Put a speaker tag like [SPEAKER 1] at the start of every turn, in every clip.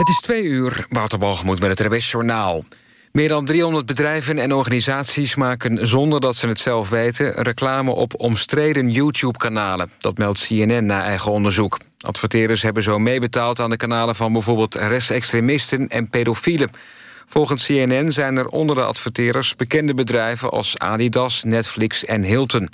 [SPEAKER 1] Het is twee uur, Wouterbalgemoed met het RWS Journaal. Meer dan 300 bedrijven en organisaties maken zonder dat ze het zelf weten... reclame op omstreden YouTube-kanalen. Dat meldt CNN na eigen onderzoek. Adverteerders hebben zo meebetaald aan de kanalen van bijvoorbeeld rechtsextremisten en pedofielen. Volgens CNN zijn er onder de adverteerders bekende bedrijven als Adidas, Netflix en Hilton.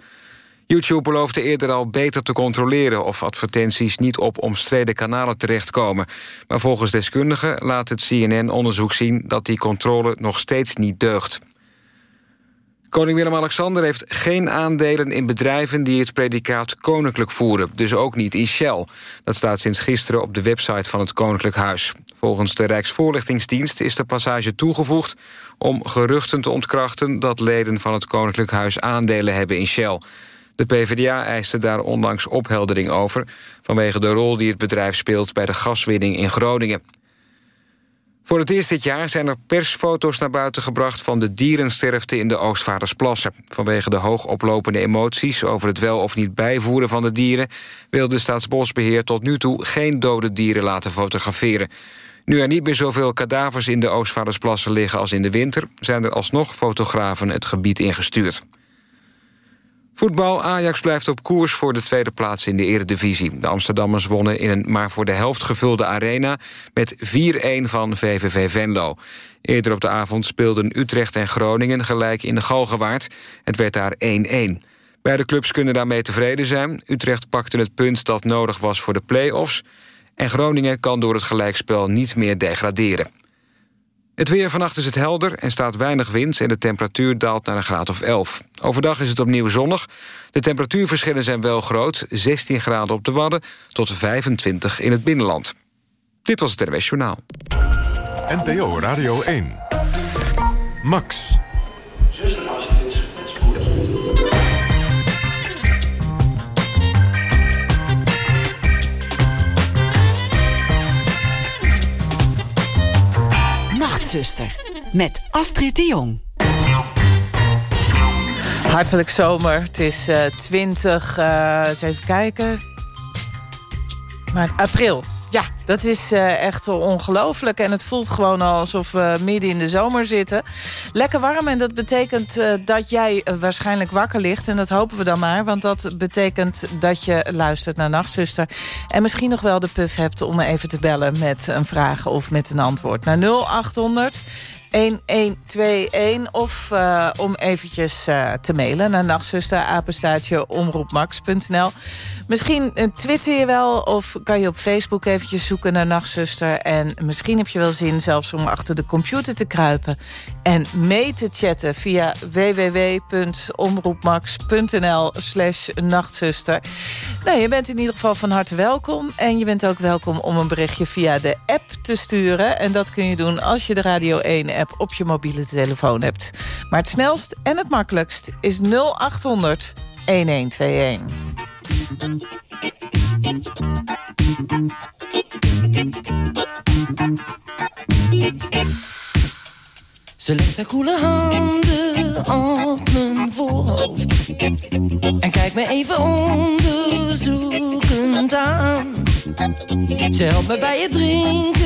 [SPEAKER 1] YouTube beloofde eerder al beter te controleren... of advertenties niet op omstreden kanalen terechtkomen. Maar volgens deskundigen laat het CNN-onderzoek zien... dat die controle nog steeds niet deugt. Koning Willem-Alexander heeft geen aandelen in bedrijven... die het predicaat koninklijk voeren, dus ook niet in Shell. Dat staat sinds gisteren op de website van het Koninklijk Huis. Volgens de Rijksvoorlichtingsdienst is de passage toegevoegd... om geruchten te ontkrachten dat leden van het Koninklijk Huis aandelen hebben in Shell... De PvdA eiste daar onlangs opheldering over... vanwege de rol die het bedrijf speelt bij de gaswinning in Groningen. Voor het eerst dit jaar zijn er persfoto's naar buiten gebracht... van de dierensterfte in de Oostvaardersplassen. Vanwege de hoogoplopende emoties over het wel of niet bijvoeren van de dieren... wil de Staatsbosbeheer tot nu toe geen dode dieren laten fotograferen. Nu er niet meer zoveel kadavers in de Oostvaardersplassen liggen als in de winter... zijn er alsnog fotografen het gebied ingestuurd. Voetbal Ajax blijft op koers voor de tweede plaats in de eredivisie. De Amsterdammers wonnen in een maar voor de helft gevulde arena... met 4-1 van VVV Venlo. Eerder op de avond speelden Utrecht en Groningen gelijk in de Galgenwaard. Het werd daar 1-1. Beide clubs kunnen daarmee tevreden zijn. Utrecht pakte het punt dat nodig was voor de play-offs... en Groningen kan door het gelijkspel niet meer degraderen. Het weer vannacht is het helder en staat weinig wind... en de temperatuur daalt naar een graad of 11. Overdag is het opnieuw zonnig. De temperatuurverschillen zijn wel groot. 16 graden op de Wadden tot 25 in het binnenland. Dit was het RWS Journaal.
[SPEAKER 2] NPO Radio 1. Max.
[SPEAKER 3] Nachtzuster met Astrid de Jong.
[SPEAKER 4] Hartelijk zomer. Het is uh, 20, uh, eens even kijken. Maar april. Ja, dat is uh, echt ongelooflijk. En het voelt gewoon alsof we midden in de zomer zitten. Lekker warm en dat betekent uh, dat jij uh, waarschijnlijk wakker ligt. En dat hopen we dan maar. Want dat betekent dat je luistert naar Nachtzuster. En misschien nog wel de puff hebt om even te bellen... met een vraag of met een antwoord. Naar 0800 1121 of om eventjes te mailen naar nachtzuster. Misschien uh, twitter je wel of kan je op Facebook eventjes zoeken naar Nachtzuster. En misschien heb je wel zin zelfs om achter de computer te kruipen... en mee te chatten via www.omroepmax.nl slash nachtzuster. Nou, je bent in ieder geval van harte welkom. En je bent ook welkom om een berichtje via de app te sturen. En dat kun je doen als je de Radio 1-app op je mobiele telefoon hebt. Maar het snelst en het makkelijkst is 0800 1121.
[SPEAKER 5] Ze legt haar koele handen op mijn voorhoofd En kijkt me even onderzoekend aan. Ze helpt me bij het drinken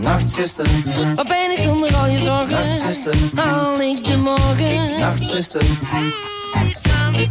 [SPEAKER 5] Nachtzuster, wat ben ik zonder al je zorgen? Nachtzuster, haal ik de morgen? Nachtzuster, doe iets aan de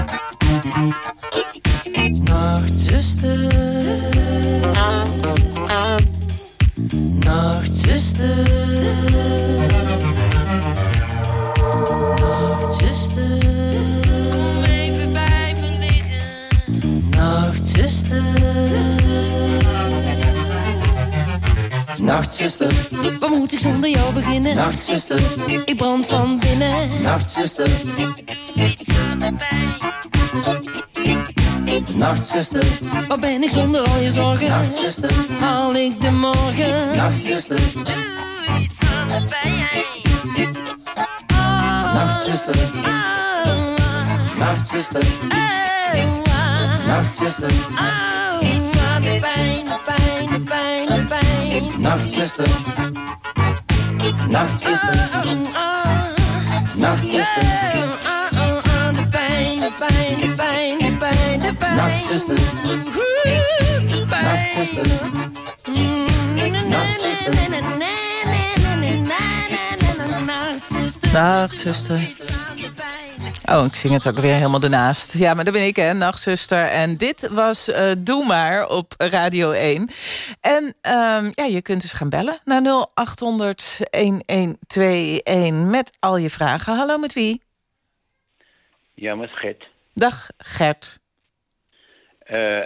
[SPEAKER 5] Beginnen? Nachtzuster, ik brand van binnen. Nachtzuster, iets aan de pijn. Nachtzuster, waar ben ik zonder al je zorgen? Nachtzuster, haal ik de morgen? Nachtzuster, doe iets aan de pijn. Oh, Nachtzuster, oh, Nachtzuster, oh, Nachtzuster, oh, iets aan de pijn, de pijn, de pijn, de pijn. Nachtzuster, Nachtzuster, Nachtzuster, de. Nachtzuster, Nachtzuster, Nachtzuster.
[SPEAKER 4] Nachtzuster. Oh, ik zing het ook weer helemaal ernaast. Ja, maar dat ben ik, hè, nachtzuster. En dit was uh, Doe Maar op Radio 1. En um, ja, je kunt dus gaan bellen naar 0800-1121 met al je vragen. Hallo, met wie?
[SPEAKER 6] Ja, met Gert.
[SPEAKER 4] Dag, Gert.
[SPEAKER 6] Uh,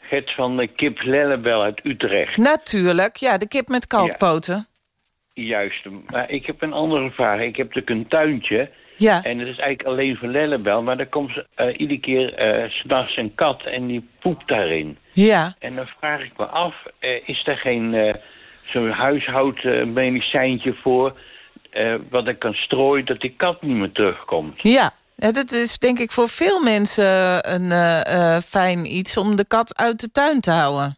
[SPEAKER 6] Gert van de kip Lellebel uit Utrecht.
[SPEAKER 4] Natuurlijk, ja, de kip met kalkpoten.
[SPEAKER 6] Ja, juist, maar ik heb een andere vraag. Ik heb natuurlijk een tuintje...
[SPEAKER 4] Ja.
[SPEAKER 6] En het is eigenlijk alleen voor Lellebel, maar dan komt uh, iedere keer uh, s'nachts een kat en die poept daarin.
[SPEAKER 4] Ja.
[SPEAKER 6] En dan vraag ik me af, uh, is er geen zo'n huishoudmedicijntje voor... wat ik kan strooien dat die kat niet meer terugkomt?
[SPEAKER 4] Ja, dat is denk ik voor veel mensen een fijn iets om de kat uit de tuin te houden.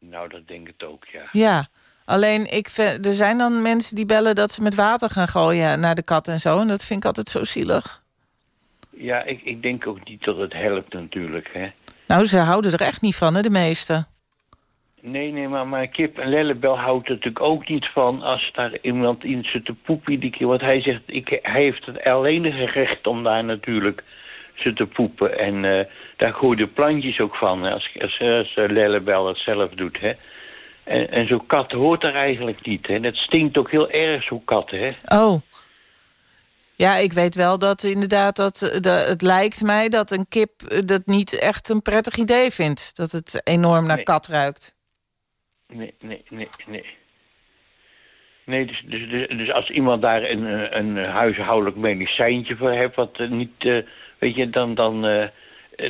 [SPEAKER 6] Nou, dat denk ik ook, ja.
[SPEAKER 4] Ja. Alleen, ik vind, er zijn dan mensen die bellen dat ze met water gaan gooien naar de kat en zo. En dat vind ik altijd zo zielig.
[SPEAKER 6] Ja, ik, ik denk ook niet dat het helpt natuurlijk, hè.
[SPEAKER 4] Nou, ze houden er echt niet van, hè, de meesten.
[SPEAKER 6] Nee, nee, maar mijn kip en lellebel houdt er natuurlijk ook niet van... als daar iemand in zit te poepen iedere keer. Want hij zegt, ik, hij heeft het alleenige recht om daar natuurlijk ze te poepen. En uh, daar gooien de plantjes ook van, als, als, als lellebel dat zelf doet, hè. En, en zo'n kat hoort er eigenlijk niet. Hè? Dat stinkt ook heel erg, zo'n kat. Hè?
[SPEAKER 4] Oh. Ja, ik weet wel dat inderdaad... Dat, dat, het lijkt mij dat een kip dat niet echt een prettig idee vindt. Dat het enorm naar
[SPEAKER 6] Nee.
[SPEAKER 4] kat ruikt.
[SPEAKER 6] Nee, nee, nee, nee. Nee, dus, dus, dus, dus als iemand daar een, eh, een huishoudelijk medicijntje voor heeft... wat eh, niet, eh, weet je, dan... dan eh,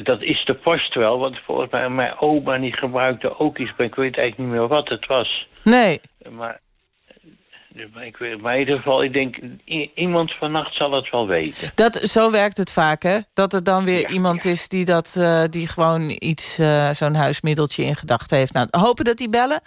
[SPEAKER 6] dat is de post wel, want volgens mij mijn oma die gebruikte ook iets... maar ik weet eigenlijk niet meer wat het was.
[SPEAKER 4] Nee.
[SPEAKER 6] Maar, dus, maar, ik weet, maar in ieder geval, ik denk... iemand vannacht zal het wel weten.
[SPEAKER 4] Dat, zo werkt het vaak, hè? Dat er dan weer
[SPEAKER 6] Ja,
[SPEAKER 4] iemand
[SPEAKER 6] ja.
[SPEAKER 4] is die, dat, eh, die gewoon iets, eh, zo'n huismiddeltje in gedachten heeft. Nou, hopen dat die bellen.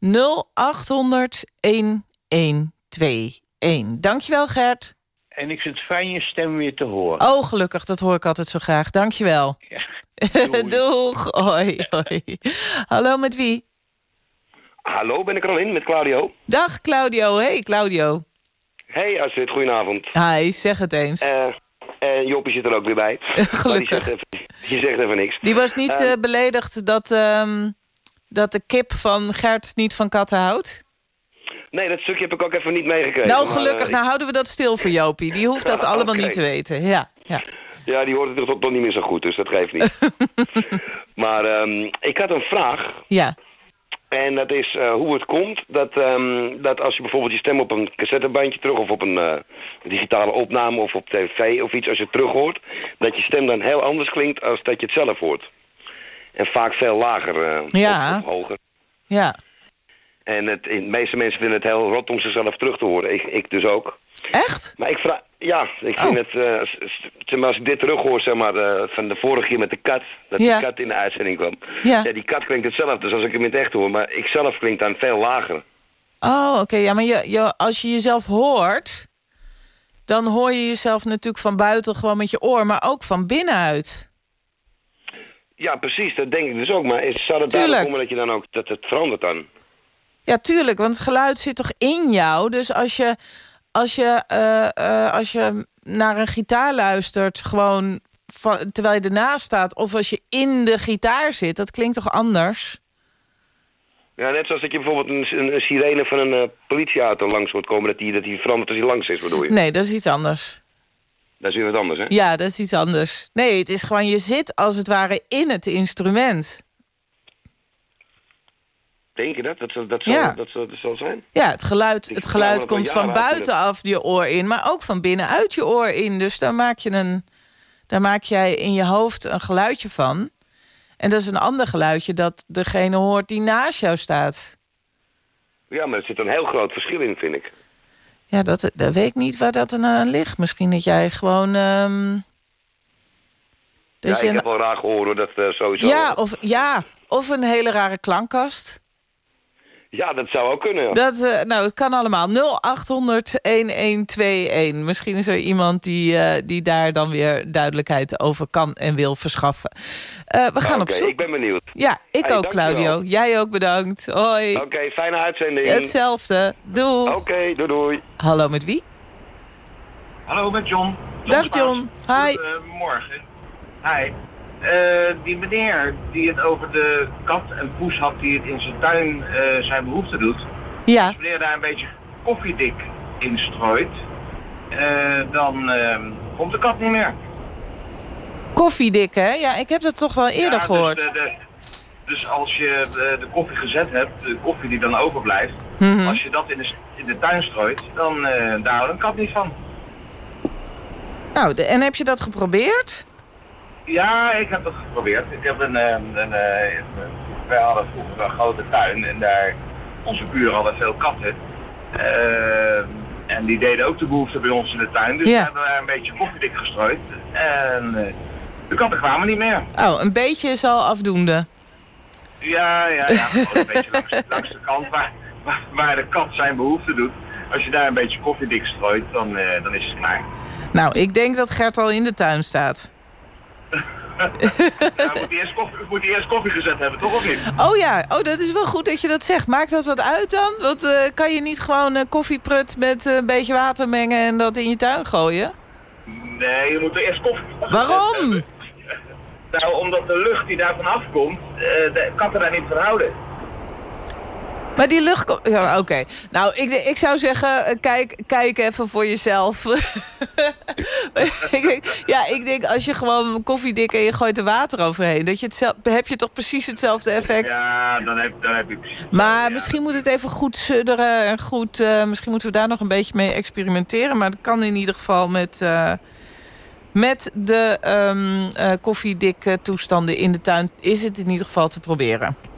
[SPEAKER 4] 0800 1121. Dankjewel, Gert.
[SPEAKER 6] En ik vind het fijn je stem weer te horen.
[SPEAKER 4] Oh, gelukkig, dat hoor ik altijd zo graag. Dankjewel.
[SPEAKER 6] Ja. Doei.
[SPEAKER 4] Doeg. Hoi, hoi. Hallo, met wie?
[SPEAKER 7] Hallo, ben ik er al in met Claudio?
[SPEAKER 4] Dag, Claudio. Hey, Claudio.
[SPEAKER 7] Hey Astrid, goedenavond.
[SPEAKER 4] Hi, zeg het eens.
[SPEAKER 7] Eh en Joppie zit er ook weer bij.
[SPEAKER 4] Gelukkig.
[SPEAKER 7] Die zegt, even, die zegt even niks.
[SPEAKER 4] Die was niet
[SPEAKER 7] Eh,
[SPEAKER 4] eh, beledigd dat, ehm, dat de kip van Gert niet van katten houdt?
[SPEAKER 7] Nee, dat stukje heb ik ook even niet meegekregen.
[SPEAKER 4] Nou,
[SPEAKER 7] maar,
[SPEAKER 4] gelukkig.
[SPEAKER 7] eh,
[SPEAKER 4] Nou, houden we dat stil voor Jopie. Die hoeft dat allemaal niet te weten. Ja, ja.
[SPEAKER 7] Ja, die hoort het toch, toch niet meer zo goed, dus dat geeft niet. maar ehm, ik had een vraag.
[SPEAKER 4] ja.
[SPEAKER 7] En dat is eh, hoe het komt dat, ehm, dat als je bijvoorbeeld je stem op een cassettebandje terug... of op een eh, digitale opname of op tv of iets, als je het terug hoort... dat je stem dan heel anders klinkt als dat je het zelf hoort. En vaak veel lager eh,
[SPEAKER 4] Ja.
[SPEAKER 7] of, of hoger.
[SPEAKER 4] ja.
[SPEAKER 7] En het, de meeste mensen vinden het heel rot om zichzelf terug te horen. Ik, ik dus ook.
[SPEAKER 4] Echt?
[SPEAKER 7] Maar ik vraag... Ja, ik vind
[SPEAKER 4] Oh.
[SPEAKER 7] het... zeg maar, als ik dit terughoor, zeg maar, eh, van de vorige keer met de kat... dat
[SPEAKER 4] Ja.
[SPEAKER 7] die kat in de uitzending kwam.
[SPEAKER 4] Ja.
[SPEAKER 7] die kat klinkt hetzelfde, dus als ik hem in het echt hoor. Maar ik zelf klink dan veel lager.
[SPEAKER 4] Oh, oké. Ja, maar je, je, als je jezelf hoort... dan hoor je jezelf natuurlijk van buiten gewoon met je oor... maar ook van binnenuit.
[SPEAKER 7] Ja, precies, dat denk ik dus ook. Maar is, zou het daarom komen dat je dan ook, dat het verandert dan?
[SPEAKER 4] Ja, tuurlijk, want het geluid zit toch in jou? Dus als je, als je, eh, eh, als je naar een gitaar luistert... gewoon van, terwijl je ernaast staat... of als je in de gitaar zit, dat klinkt toch anders?
[SPEAKER 7] Ja, net zoals dat je bijvoorbeeld een, een, een sirene van een eh, politieauto langs hoort komen... dat die, dat die verandert als die langs is, bedoel je?
[SPEAKER 4] Nee, dat is iets anders.
[SPEAKER 7] Dat is weer wat anders, hè?
[SPEAKER 4] Ja, dat is iets anders. Nee, het is gewoon, je zit als het ware in het instrument.
[SPEAKER 7] Denk je dat? Dat, dat, zal,
[SPEAKER 4] Ja.
[SPEAKER 7] dat, dat zal zijn?
[SPEAKER 4] Ja, het geluid, het geluid komt van buitenaf je oor in... maar ook van binnenuit je oor in. Dus daar maak, je een, daar maak jij in je hoofd een geluidje van. En dat is een ander geluidje dat degene hoort die naast jou staat.
[SPEAKER 7] Ja, maar er zit een heel groot verschil in, vind ik.
[SPEAKER 4] Ja, dat, dat weet ik niet waar dat dan aan ligt. Misschien dat jij gewoon... ehm, dat
[SPEAKER 7] ja,
[SPEAKER 4] je
[SPEAKER 7] ik heb wel raar gehoord hoor, dat eh, sowieso...
[SPEAKER 4] ja, of, ja, of een hele rare klankkast.
[SPEAKER 7] Ja, dat zou ook kunnen, ja.
[SPEAKER 4] Dat, eh, nou, het kan allemaal. 0800-1121. Misschien is er iemand die, eh, die daar dan weer duidelijkheid over kan en wil verschaffen. Eh, we gaan op zoek.
[SPEAKER 7] ik ben benieuwd.
[SPEAKER 4] Ja, ik
[SPEAKER 7] Hey,
[SPEAKER 4] ook. Claudio. Jij ook bedankt. Hoi.
[SPEAKER 7] Oké, fijne uitzending.
[SPEAKER 4] Hetzelfde. Doei.
[SPEAKER 7] Oké, doei doei.
[SPEAKER 4] Hallo, met wie?
[SPEAKER 8] Hallo, met John.
[SPEAKER 4] Dag, John. Hi.
[SPEAKER 8] Goedemorgen. Hi. Eh, die meneer die het over de kat en poes had die het in zijn tuin eh, zijn behoefte doet.
[SPEAKER 4] Ja.
[SPEAKER 8] Als meneer daar een beetje koffiedik in strooit, eh, dan eh, komt de kat niet meer.
[SPEAKER 4] Koffiedik, hè? Ja, ik heb dat toch wel eerder
[SPEAKER 8] Ja,
[SPEAKER 4] gehoord.
[SPEAKER 8] Dus, de- de- dus als je de, koffie gezet hebt, de koffie die dan overblijft,
[SPEAKER 4] Mhm.
[SPEAKER 8] als je dat in de, in de tuin strooit, dan daar houdt een kat niet van.
[SPEAKER 4] Nou, en heb je dat geprobeerd?
[SPEAKER 8] Ja, ik heb dat geprobeerd. Ik heb een, eh, een, eh, wij hadden vroeger een grote tuin en daar, onze buren hadden veel katten. Eh, en die deden ook de behoefte bij ons in de tuin. Dus
[SPEAKER 4] Ja.
[SPEAKER 8] we hebben daar een beetje koffiedik gestrooid. En eh, de katten kwamen niet meer.
[SPEAKER 4] Oh, een beetje is al afdoende.
[SPEAKER 8] Ja, ja, ja. Gewoon een beetje langs, langs de kant waar, waar, de kat zijn behoefte doet. Als je daar een beetje koffiedik strooit, dan, dan is het klaar.
[SPEAKER 4] Nou, ik denk dat Gert al in de tuin staat.
[SPEAKER 8] Nou, moet hij eerst koffie, moet eerst koffie gezet hebben, toch of niet?
[SPEAKER 4] Oh ja, oh, dat is wel goed dat je dat zegt. Maakt dat wat uit dan? Want eh, kan je niet gewoon een koffieprut met eh, een beetje water mengen... en dat in je tuin gooien?
[SPEAKER 8] Nee, je moet er eerst koffie
[SPEAKER 4] Waarom?
[SPEAKER 8] Nou, omdat de lucht die daarvan afkomt, de katten daar niet van houden.
[SPEAKER 4] Maar die lucht... Ja, oké. Nou, ik, ik zou zeggen, eh, kijk, kijk even voor jezelf. ja, ik denk als je gewoon koffiedik en je gooit er water overheen... Dat je het zelf, heb je toch precies hetzelfde effect.
[SPEAKER 8] Ja, dan heb, dan heb ik precies.
[SPEAKER 4] Maar
[SPEAKER 8] ja.
[SPEAKER 4] misschien moet het even goed sudderen en goed... eh, misschien moeten we daar nog een beetje mee experimenteren. Maar dat kan in ieder geval met, eh, met de koffiedik toestanden in de tuin... is het in ieder geval te proberen.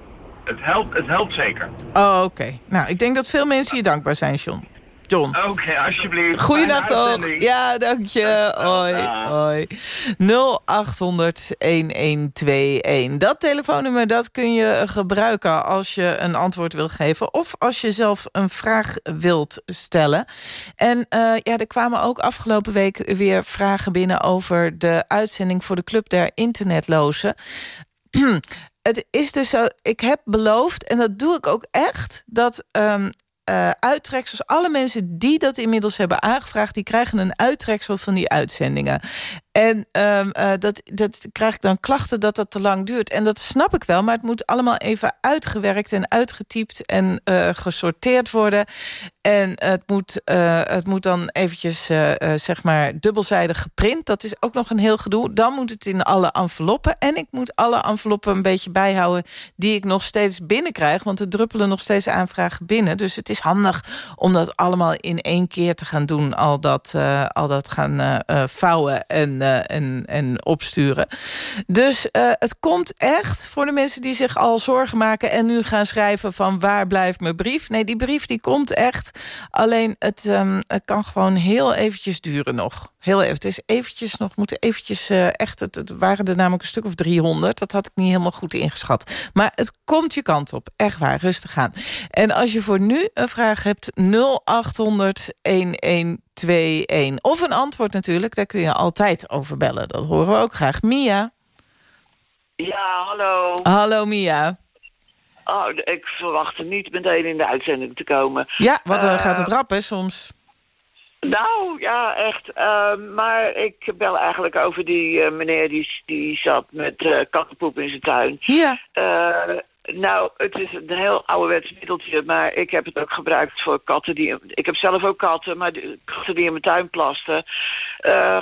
[SPEAKER 8] Het helpt, het helpt zeker.
[SPEAKER 4] Oh, oké. Nou, ik denk dat veel mensen je dankbaar zijn, John. John.
[SPEAKER 8] Oké, alsjeblieft.
[SPEAKER 4] Goeiedag toch. Ja, dank je. Hoi, hoi. 0800-1121. Dat telefoonnummer dat kun je gebruiken als je een antwoord wil geven... of als je zelf een vraag wilt stellen. En eh, ja, er kwamen ook afgelopen week weer vragen binnen... over de uitzending voor de Club der Internetlozen. Het is dus zo, ik heb beloofd, en dat doe ik ook echt... dat ehm, eh, uittreksels, alle mensen die dat inmiddels hebben aangevraagd... die krijgen een uittreksel van die uitzendingen. En ehm, eh, dat, dat krijg ik dan klachten dat dat te lang duurt. En dat snap ik wel, maar het moet allemaal even uitgewerkt... en uitgetypt en eh, gesorteerd worden. En het moet, het moet dan eventjes, zeg maar, dubbelzijdig geprint. Dat is ook nog een heel gedoe. Dan moet het in alle enveloppen. En ik moet alle enveloppen een beetje bijhouden... die ik nog steeds binnenkrijg. Want er druppelen nog steeds aanvragen binnen. Dus het is handig om dat allemaal in één keer te gaan doen. Al dat, eh, al dat gaan eh, eh, vouwen en, en, en opsturen. Dus het komt echt voor de mensen die zich al zorgen maken... en nu gaan schrijven van waar blijft mijn brief. Nee, die brief die komt echt. Alleen het, het kan gewoon heel eventjes duren nog. Heel even. Het is eventjes nog, moeten eventjes uh, echt... Het, het, waren er namelijk een stuk of 300. Dat had ik niet helemaal goed ingeschat. Maar het komt je kant op. Echt waar, rustig aan. En als je voor nu een vraag hebt, 0800 1121. Of een antwoord natuurlijk, daar kun je altijd over bellen. Dat horen we ook graag. Mia?
[SPEAKER 9] Ja, hallo.
[SPEAKER 4] Hallo Mia.
[SPEAKER 9] Oh, ik verwachtte niet meteen in de uitzending te komen.
[SPEAKER 4] Ja, wat uh, gaat het rap, hè, soms?
[SPEAKER 9] Nou, ja, echt. Uh, maar ik bel eigenlijk over die uh, meneer die, die zat met uh, kattenpoep in zijn tuin.
[SPEAKER 4] Ja.
[SPEAKER 9] nou, het is een heel ouderwets middeltje, maar ik heb het ook gebruikt voor katten die... Ik heb zelf ook katten, maar die, katten die in mijn tuin plasten.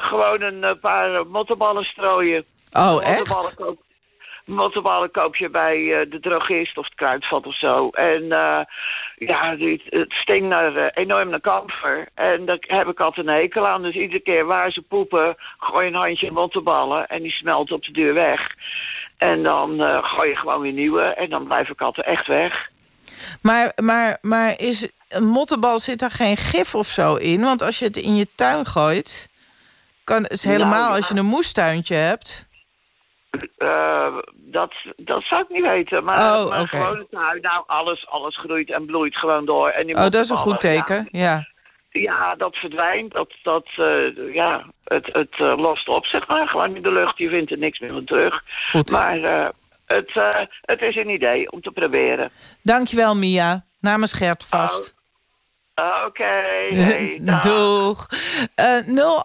[SPEAKER 9] gewoon een paar mottenballen strooien.
[SPEAKER 4] Oh, echt?
[SPEAKER 9] mottenballen koop je bij uh, de drogist of het kruidvat of zo. En uh, ja, het stinkt naar, uh, enorm naar kamfer. En daar heb ik altijd een hekel aan. Dus iedere keer waar ze poepen, gooi een handje mottenballen en die smelten op de deur weg. En dan gooi je gewoon weer nieuwe en dan blijven katten echt weg.
[SPEAKER 4] Maar, maar, maar is een mottenbal, zit daar geen gif of zo in? Want als je het in je tuin gooit, kan, helemaal nou, als je een moestuintje hebt...
[SPEAKER 9] Uh, dat, dat zou ik niet weten. Maar, oh, maar okay. gewoon nou, nou, alles, alles groeit en bloeit gewoon door. En
[SPEAKER 4] oh, dat is een goed teken, ja.
[SPEAKER 9] ja. dat verdwijnt. Dat, dat, uh, ja, het, het uh, lost op, zeg maar. Gewoon in de lucht, je vindt er niks meer van terug.
[SPEAKER 4] Goed.
[SPEAKER 9] Maar het, het is een idee om te proberen.
[SPEAKER 4] Dankjewel, Mia. Namens Gert vast.
[SPEAKER 9] Oh. Oké, okay,
[SPEAKER 4] Doeg. Uh,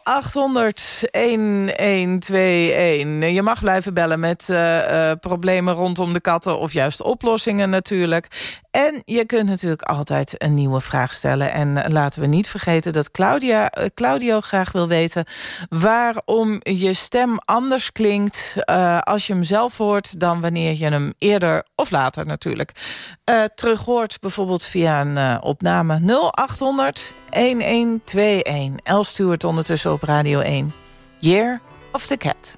[SPEAKER 4] 0800 1121. Je mag blijven bellen met uh, uh, problemen rondom de katten... of juist oplossingen natuurlijk. En je kunt natuurlijk altijd een nieuwe vraag stellen. En laten we niet vergeten dat Claudia, Claudio graag wil weten... waarom je stem anders klinkt als je hem zelf hoort... dan wanneer je hem eerder of later natuurlijk terug hoort. Bijvoorbeeld via een opname 0 0800 1121. El Stuart ondertussen op Radio 1. Year of the Cat.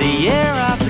[SPEAKER 4] the year of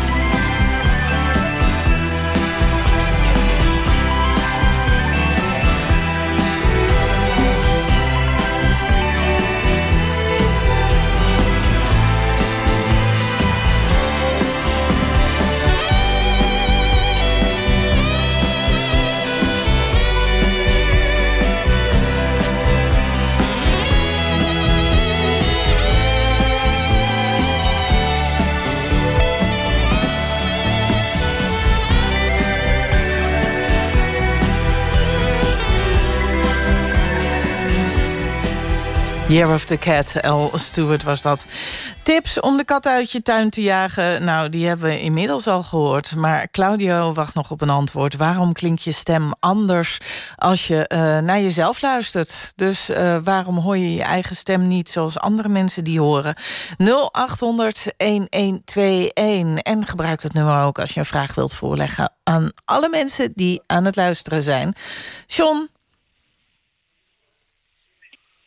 [SPEAKER 4] Year of the Cat, L. Stewart was dat. Tips om de kat uit je tuin te jagen? Nou, die hebben we inmiddels al gehoord. Maar Claudio wacht nog op een antwoord. Waarom klinkt je stem anders als je uh, naar jezelf luistert? Dus uh, waarom hoor je je eigen stem niet zoals andere mensen die horen? 0800-1121. En gebruik dat nummer ook als je een vraag wilt voorleggen... aan alle mensen die aan het luisteren zijn. John,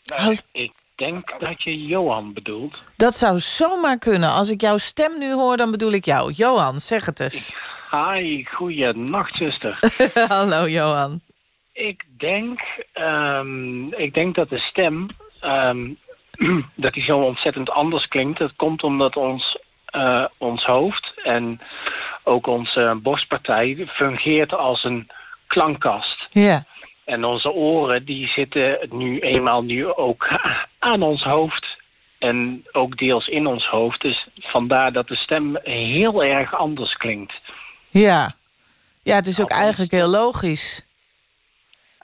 [SPEAKER 10] Nou, ik denk dat je Johan bedoelt.
[SPEAKER 4] Dat zou zomaar kunnen. Als ik jouw stem nu hoor, dan bedoel ik jou. Johan, zeg het eens.
[SPEAKER 10] Hi, goeienacht, zuster.
[SPEAKER 4] Hallo, Johan.
[SPEAKER 10] Ik denk, um, ik denk dat de stem, um, dat die zo ontzettend anders klinkt. Dat komt omdat ons, uh, ons hoofd en ook onze borstpartij fungeert als een klankkast.
[SPEAKER 4] Ja.
[SPEAKER 10] En onze oren die zitten nu eenmaal nu ook aan ons hoofd. En ook deels in ons hoofd. Dus vandaar dat de stem heel erg anders klinkt.
[SPEAKER 4] Ja, ja het is ook eigenlijk heel logisch.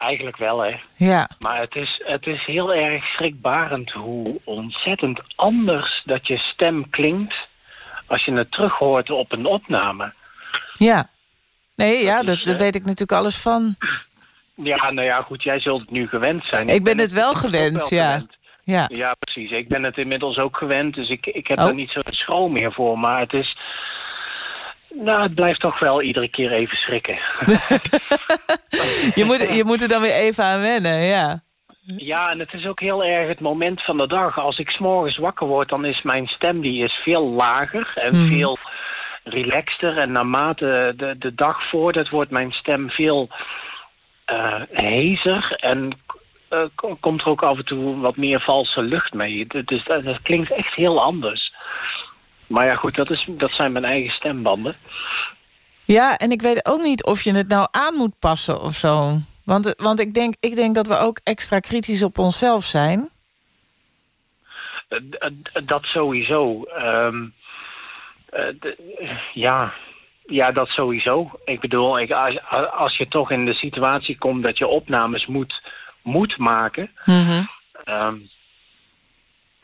[SPEAKER 10] Eigenlijk wel, hè.
[SPEAKER 4] Ja.
[SPEAKER 10] Maar het is, het is heel erg schrikbarend hoe ontzettend anders dat je stem klinkt... als je het terughoort op een opname.
[SPEAKER 4] Ja. Nee, ja, dat, daar weet ik natuurlijk alles van.
[SPEAKER 10] Ja, nou ja, goed, jij zult het nu gewend zijn.
[SPEAKER 4] Ik, ik ben, ben, het wel gewend, wel ja. Gewend. ja.
[SPEAKER 10] Ja, precies. Ik ben het inmiddels ook gewend, dus ik, ik heb oh. er niet zo'n schroom meer voor. Maar het is... Nou, het blijft toch wel iedere keer even schrikken.
[SPEAKER 4] je, moet, je moet er dan weer even aan wennen, ja.
[SPEAKER 10] Ja, en het is ook heel erg het moment van de dag. Als ik s'morgens wakker word, dan is mijn stem die is veel lager en mm. veel relaxter. En naarmate de, de dag voordat wordt mijn stem veel uh, en uh, komt er ook af en toe wat meer valse lucht mee. Dus dat, dat, klinkt echt heel anders. Maar ja, goed, dat, is, dat zijn mijn eigen stembanden.
[SPEAKER 4] Ja, en ik weet ook niet of je het nou aan moet passen of zo. Want, want ik, denk, ik denk dat we ook extra kritisch op onszelf zijn.
[SPEAKER 10] Dat sowieso. Um, ja, ja, dat sowieso. Ik bedoel, ik, als, als je toch in de situatie komt dat je opnames moet, moet maken...
[SPEAKER 4] Mm -hmm.
[SPEAKER 10] um,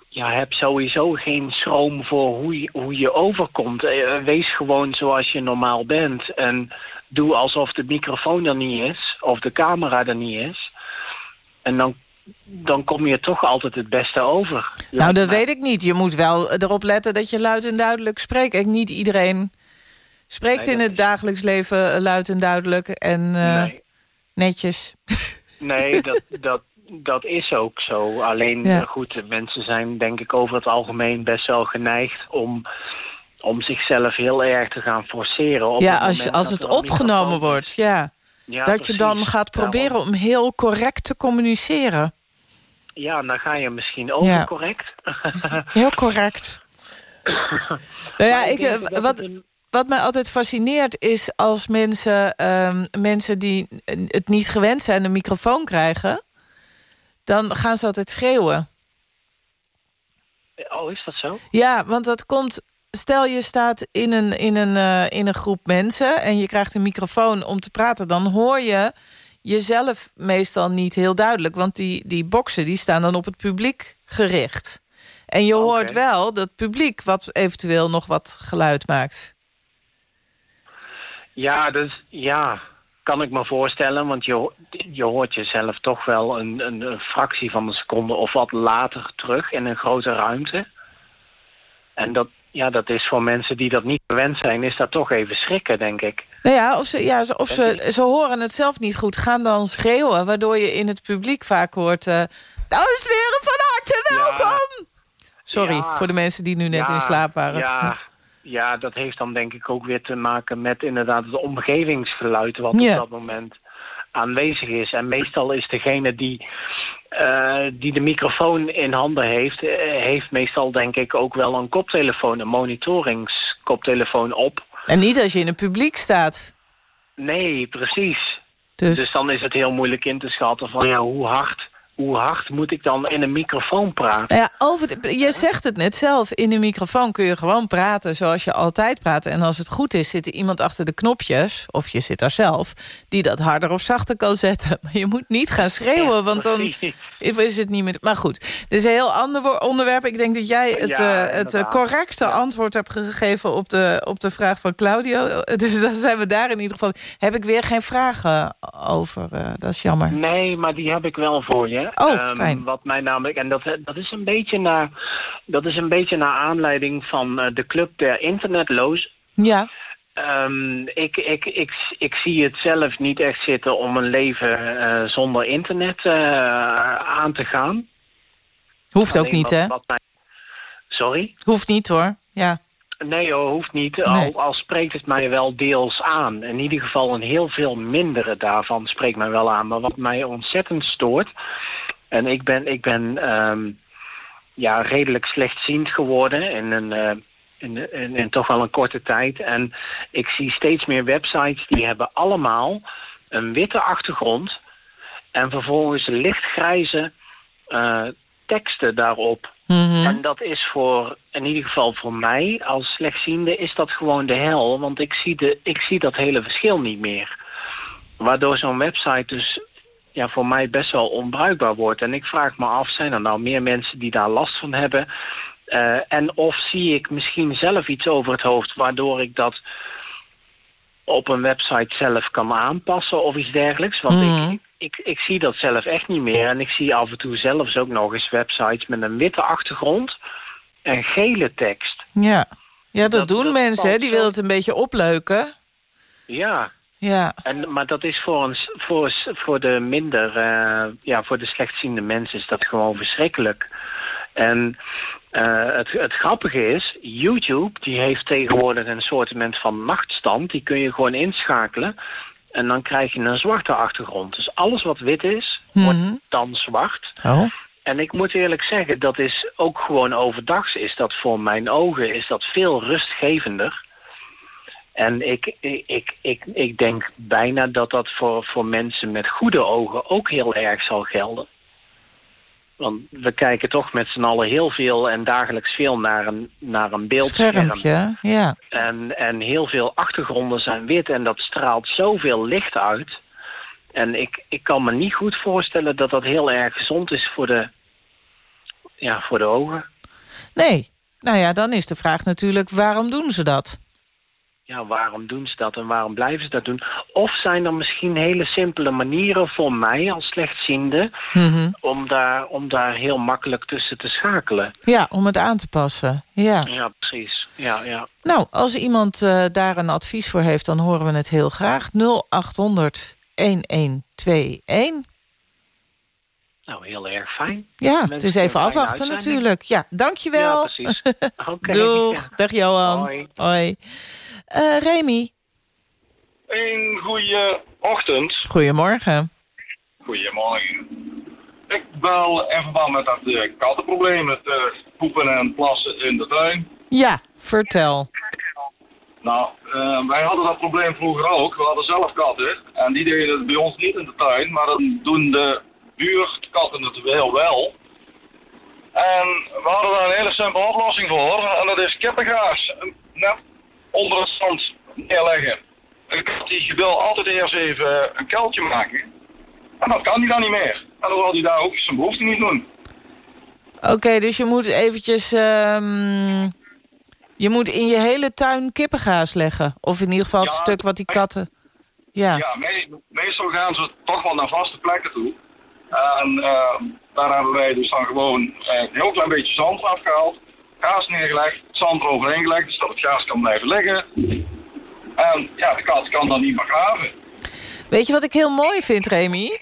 [SPEAKER 10] ja, heb sowieso geen schroom voor hoe je, hoe je overkomt. Wees gewoon zoals je normaal bent. En doe alsof de microfoon er niet is. Of de camera er niet is. En dan dan kom je toch altijd het beste over.
[SPEAKER 4] Nou, dat weet ik niet. Je moet wel erop letten dat je luid en duidelijk spreekt. En niet iedereen Spreekt nee, in het is... dagelijks leven luid en duidelijk en
[SPEAKER 10] nee.
[SPEAKER 4] netjes.
[SPEAKER 10] Nee, dat, dat, dat is ook zo. Alleen, ja. goed, mensen zijn denk ik over het algemeen best wel geneigd om, om zichzelf heel erg te gaan forceren. Op
[SPEAKER 4] ja,
[SPEAKER 10] het
[SPEAKER 4] als, als het opgenomen wordt, ja.
[SPEAKER 10] ja.
[SPEAKER 4] Dat
[SPEAKER 10] precies.
[SPEAKER 4] je dan gaat proberen om heel correct te communiceren.
[SPEAKER 10] Ja, dan ga je misschien over ja. correct.
[SPEAKER 4] heel correct. nou ja, ik, ik wat... Een wat mij altijd fascineert is als mensen, um, mensen die het niet gewend zijn... een microfoon krijgen, dan gaan ze altijd schreeuwen.
[SPEAKER 10] Oh, is dat zo?
[SPEAKER 4] Ja, want dat komt... Stel je staat in een, in, een, uh, in een groep mensen en je krijgt een microfoon om te praten... dan hoor je jezelf meestal niet heel duidelijk. Want die, die boksen die staan dan op het publiek gericht. En je
[SPEAKER 10] okay.
[SPEAKER 4] hoort wel dat publiek wat eventueel nog wat geluid maakt.
[SPEAKER 10] Ja, dus ja. kan ik me voorstellen, want je, je hoort jezelf toch wel een, een, een fractie van een seconde of wat later terug in een grote ruimte. En dat, ja, dat is voor mensen die dat niet gewend zijn, is dat toch even schrikken, denk ik.
[SPEAKER 4] Nou ja, of, ze, ja, of ze, ze horen het zelf niet goed, gaan dan schreeuwen... waardoor je in het publiek vaak hoort... eh Dames en heren, van harte welkom! Sorry,
[SPEAKER 10] Ja.
[SPEAKER 4] voor de mensen die nu net
[SPEAKER 10] Ja,
[SPEAKER 4] in slaap waren.
[SPEAKER 10] Ja, ja, dat heeft dan denk ik ook weer te maken met inderdaad het omgevingsgeluid wat
[SPEAKER 4] Ja.
[SPEAKER 10] op dat moment aanwezig is. En meestal is degene die, eh, die de microfoon in handen heeft, eh, heeft meestal denk ik ook wel een koptelefoon, een monitoringskoptelefoon op.
[SPEAKER 4] En niet als je in het publiek staat.
[SPEAKER 10] Nee, precies.
[SPEAKER 4] Dus,
[SPEAKER 10] Dus dan is het heel moeilijk in te schatten van ja, hoe hard, hoe hard moet ik dan in een microfoon praten?
[SPEAKER 4] Ja, over de- je zegt het net zelf. In de microfoon kun je gewoon praten zoals je altijd praat. En als het goed is, zit er iemand achter de knopjes... of je zit daar zelf, die dat harder of zachter kan zetten. Maar je moet niet gaan schreeuwen, want dan is het niet meer... Maar goed, dit is een heel ander onderwerp. Ik denk dat jij het,
[SPEAKER 10] Ja,
[SPEAKER 4] eh, het eh, correcte antwoord hebt gegeven... Op de, op de vraag van Claudio. Dus dan zijn we daar in ieder geval... Heb ik weer geen vragen over. eh, dat is jammer.
[SPEAKER 10] Nee, maar die heb ik wel voor je.
[SPEAKER 4] Oh,
[SPEAKER 10] Ehm,
[SPEAKER 4] fijn.
[SPEAKER 10] Wat mij namelijk, en dat, dat, is een beetje naar, dat is een beetje naar aanleiding van eh, de Club der Internetloos.
[SPEAKER 4] Ja,
[SPEAKER 10] Ehm, ik, ik, ik, ik zie het zelf niet echt zitten om een leven eh, zonder internet eh, aan te gaan.
[SPEAKER 4] hoeft ook niet,
[SPEAKER 10] wat-
[SPEAKER 4] hè?
[SPEAKER 10] wat mij- Sorry?
[SPEAKER 4] Hoeft niet, hoor. Ja.
[SPEAKER 10] Nee hoor, hoeft niet.
[SPEAKER 4] Nee.
[SPEAKER 10] Al, al spreekt het mij wel deels aan. In ieder geval een heel veel mindere daarvan spreekt mij wel aan. Maar wat mij ontzettend stoort... en ik ben, ik ben ehm, ja, redelijk slechtziend geworden in, een, eh, in, in, in toch wel een korte tijd. En ik zie steeds meer websites die hebben allemaal een witte achtergrond... en vervolgens lichtgrijze eh, teksten daarop.
[SPEAKER 4] Mhm.
[SPEAKER 10] En dat is voor, in ieder geval voor mij als slechtziende, is dat gewoon de hel. Want ik zie, de, ik zie dat hele verschil niet meer. Waardoor zo'n website dus ja, voor mij best wel onbruikbaar wordt. En ik vraag me af, zijn er nou meer mensen die daar last van hebben? Eh, en of zie ik misschien zelf iets over het hoofd... waardoor ik dat op een website zelf kan aanpassen of iets dergelijks. Want
[SPEAKER 4] Mhm.
[SPEAKER 10] ik, ik, ik zie dat zelf echt niet meer. En ik zie af en toe zelfs ook nog eens websites met een witte achtergrond en gele tekst.
[SPEAKER 4] Ja, ja dat,
[SPEAKER 10] Dat-
[SPEAKER 4] doen
[SPEAKER 10] dat
[SPEAKER 4] mensen, hè? Die willen het een beetje opleuken.
[SPEAKER 10] Ja,
[SPEAKER 4] Ja,
[SPEAKER 10] en, maar dat is voor, ons, voor, voor de minder, eh, ja, voor de slechtziende mensen is dat gewoon verschrikkelijk. En eh, het, het grappige is, YouTube die heeft tegenwoordig een soort van nachtstand. Die kun je gewoon inschakelen. En dan krijg je een zwarte achtergrond. Dus alles wat wit is, wordt
[SPEAKER 4] Mhm.
[SPEAKER 10] dan zwart.
[SPEAKER 4] Oh.
[SPEAKER 10] En ik moet eerlijk zeggen, dat is ook gewoon overdags is dat voor mijn ogen is dat veel rustgevender. En ik, ik, ik, ik, ik denk bijna dat dat voor, voor mensen met goede ogen ook heel erg zal gelden. Want we kijken toch met z'n allen heel veel en dagelijks veel naar een, naar een beeldscherm.
[SPEAKER 4] Schermpje, ja.
[SPEAKER 10] En, en heel veel achtergronden zijn wit en dat straalt zoveel licht uit. En ik, ik kan me niet goed voorstellen dat dat heel erg gezond is voor de, ja, voor de ogen.
[SPEAKER 4] Nee, nou ja, dan is de vraag natuurlijk, waarom doen ze dat?
[SPEAKER 10] Ja, waarom doen ze dat en waarom blijven ze dat doen? Of zijn er misschien hele simpele manieren voor mij als slechtziende...
[SPEAKER 4] Mhm.
[SPEAKER 10] om, daar, om daar heel makkelijk tussen te schakelen?
[SPEAKER 4] Ja, om het aan te passen. Ja.
[SPEAKER 10] Ja, precies. Ja, ja.
[SPEAKER 4] Nou, als iemand eh, daar een advies voor heeft, dan horen we het heel graag. 0800 1121.
[SPEAKER 10] Nou, heel erg fijn.
[SPEAKER 4] Ja,
[SPEAKER 10] ik
[SPEAKER 4] even afwachten natuurlijk. Ja, dankjewel.
[SPEAKER 10] Ja, precies. Oké.
[SPEAKER 4] Doeg.
[SPEAKER 10] ja.
[SPEAKER 4] Dag Johan.
[SPEAKER 10] Hoi.
[SPEAKER 4] Hoi. Eh, Remy,
[SPEAKER 11] Een goede ochtend.
[SPEAKER 4] goedemorgen.
[SPEAKER 11] Goedemorgen. Ik bel in verband met dat uh, kattenprobleem, het eh, poepen en plassen in de tuin.
[SPEAKER 4] Ja, vertel.
[SPEAKER 11] Nou, eh, wij hadden dat probleem vroeger ook. We hadden zelf katten en die deden het bij ons niet in de tuin, maar dan doen de buurtkatten het heel wel. En we hadden daar een hele simpele oplossing voor en dat is kippengaas net onder het zand neerleggen. Een kat die wil altijd eerst even een kuiltje maken. En dat kan hij dan niet meer. En dan wil hij daar ook zijn behoefte niet doen.
[SPEAKER 4] Oké, dus je moet eventjes... ehm, je moet in je hele tuin kippengaas leggen. Of in ieder geval het stuk wat die katten... Ja.
[SPEAKER 11] Ja, me- meestal gaan ze toch wel naar vaste plekken toe. En eh, daar hebben wij dus dan gewoon eh, een heel klein beetje zand afgehaald. Gaas neergelegd, zand eroverheen gelegd, zodat het gaas kan blijven liggen. En ja, de kat kan dan niet meer graven.
[SPEAKER 4] Weet je wat ik heel mooi vind, Remy?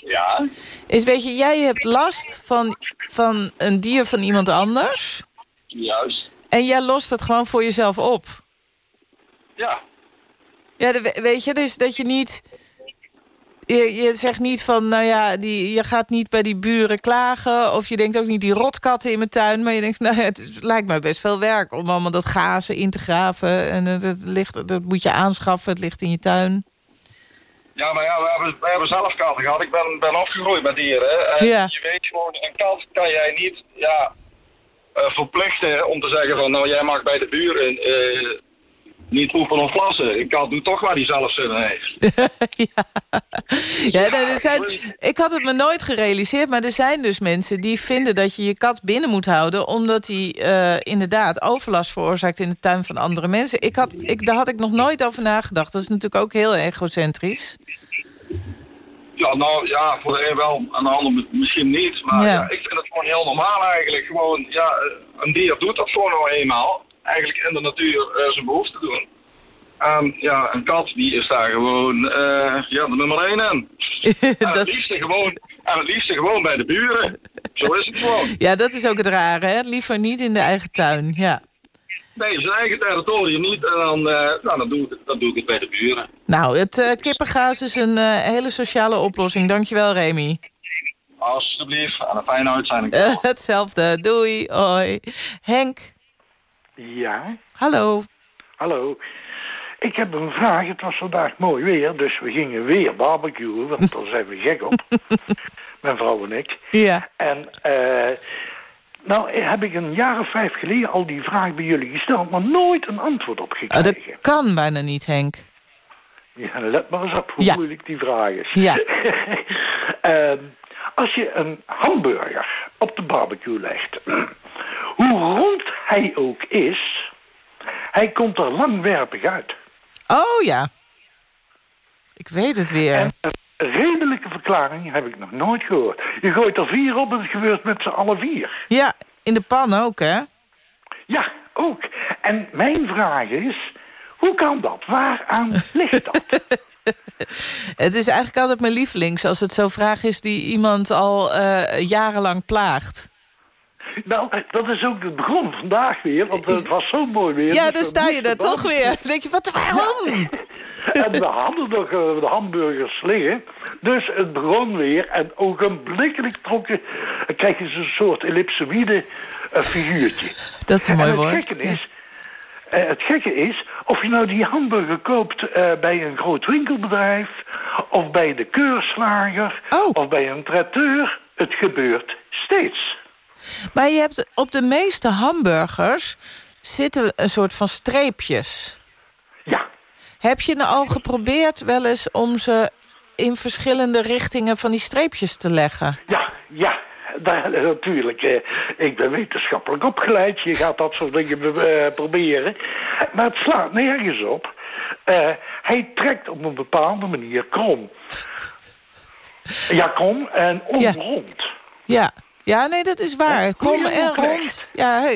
[SPEAKER 11] Ja,
[SPEAKER 4] Is, weet je, jij hebt last van, van een dier van iemand anders...
[SPEAKER 11] juist.
[SPEAKER 4] en jij lost het gewoon voor jezelf op.
[SPEAKER 11] Ja,
[SPEAKER 4] Ja, de- weet je, dus dat je niet... Je, je zegt niet van, nou ja, die, je gaat niet bij die buren klagen... of je denkt ook niet die rotkatten in mijn tuin... maar je denkt, nou ja, het, is- het lijkt mij best veel werk... om allemaal dat gazen in te graven. En het, het ligt, dat moet je aanschaffen, het ligt in je tuin.
[SPEAKER 11] ja maar ja, we hebben, we hebben zelf katten gehad. Ik ben, ben opgegroeid met dieren. En
[SPEAKER 4] Ja.
[SPEAKER 11] je weet gewoon, een kat kan jij niet ja, eh, verplichten om te zeggen van... nou, jij mag bij de buren eh, niet poepen of plassen. Een kat doet toch waar hij zelf zin in heeft.
[SPEAKER 4] Ja, nou, er zijn, ik had het me nooit gerealiseerd, maar er zijn dus mensen die vinden dat je je kat binnen moet houden, omdat die eh, inderdaad overlast veroorzaakt in de tuin van andere mensen. Ik had, ik, daar had ik nog nooit over nagedacht. Dat is natuurlijk ook heel egocentrisch.
[SPEAKER 11] Ja, nou ja, voor de een wel en de ander mi- misschien niet. Maar
[SPEAKER 4] Ja.
[SPEAKER 11] ja. ik vind het gewoon heel normaal eigenlijk. Gewoon, ja, eh, een dier doet dat gewoon nou eenmaal. Eigenlijk in de natuur eh, zijn behoefte doen. En ja, een kat die is daar gewoon eh, ja, de nummer één in. en, het liefste gewoon, en het liefste gewoon bij de buren. Zo is het gewoon.
[SPEAKER 4] Ja, dat is ook het rare, hè? Liever niet in de eigen tuin, ja.
[SPEAKER 11] Nee, zijn eigen territorium niet. En dan, eh, nou, dan, doe ik, het- dan doe ik het bij de buren.
[SPEAKER 4] Nou, het eh, kippengaas is een hele sociale oplossing. Dankjewel, Remy.
[SPEAKER 11] Alsjeblieft, en een fijne uitzending.
[SPEAKER 4] Hetzelfde, doei, hoi. Henk,
[SPEAKER 12] Ja,
[SPEAKER 4] hallo.
[SPEAKER 12] hallo. Ik heb een vraag. Het was vandaag mooi weer, dus we gingen weer barbecuen, want daar zijn we gek op. Mijn vrouw en ik.
[SPEAKER 4] Ja.
[SPEAKER 12] En eh, nou heb ik een jaar of vijf geleden al die vraag bij jullie gesteld, maar nooit een antwoord op
[SPEAKER 4] Oh,
[SPEAKER 12] gekregen.
[SPEAKER 4] dat kan bijna niet, Henk.
[SPEAKER 12] Ja, let maar eens op hoe
[SPEAKER 4] Ja.
[SPEAKER 12] moeilijk die vraag is.
[SPEAKER 4] Ja.
[SPEAKER 12] Ehm, als je een hamburger op de barbecue legt, hoe rond hij ook is, hij komt er langwerpig uit.
[SPEAKER 4] Oh ja. Ik weet het weer.
[SPEAKER 12] En een redelijke verklaring heb ik nog nooit gehoord. Je gooit er vier op en het gebeurt met z'n allen vier.
[SPEAKER 4] Ja, in de pan ook, hè?
[SPEAKER 12] Ja, ook. En mijn vraag is, hoe kan dat? Waaraan ligt dat?
[SPEAKER 4] Het is eigenlijk altijd mijn lievelings als het zo'n vraag is die iemand al eh, jarenlang plaagt.
[SPEAKER 12] Nou, dat is ook het begon vandaag weer, want het was zo mooi weer.
[SPEAKER 4] Ja,
[SPEAKER 12] Dus
[SPEAKER 4] dan
[SPEAKER 12] we
[SPEAKER 4] sta je daar toch weer. Dan denk je, wat, waarom?
[SPEAKER 12] En we hadden nog eh, de hamburgers liggen. Dus het begon weer. En ogenblikkelijk trokken... Dan krijg je zo'n soort ellipsoïde eh, figuurtje.
[SPEAKER 4] Dat is een mooi
[SPEAKER 12] en het
[SPEAKER 4] woord.
[SPEAKER 12] Gekke is, eh, het gekke is, of je nou die hamburger koopt eh, bij een groot winkelbedrijf... of bij de keurslager,
[SPEAKER 4] Oh.
[SPEAKER 12] of bij een traiteur... het gebeurt steeds.
[SPEAKER 4] Maar je hebt op de meeste hamburgers zitten een soort van streepjes.
[SPEAKER 12] Ja.
[SPEAKER 4] Heb je nou al geprobeerd wel eens om ze in verschillende richtingen van die streepjes te leggen?
[SPEAKER 12] Ja, ja, daar, natuurlijk. eh, ik ben wetenschappelijk opgeleid. Je gaat dat soort dingen eh, proberen. Maar het slaat nergens op. Eh, hij trekt op een bepaalde manier krom. Ja, krom en onrond.
[SPEAKER 4] Ja. Ja, nee, dat is waar. Krom
[SPEAKER 12] Hoe je
[SPEAKER 4] en rond. Ja,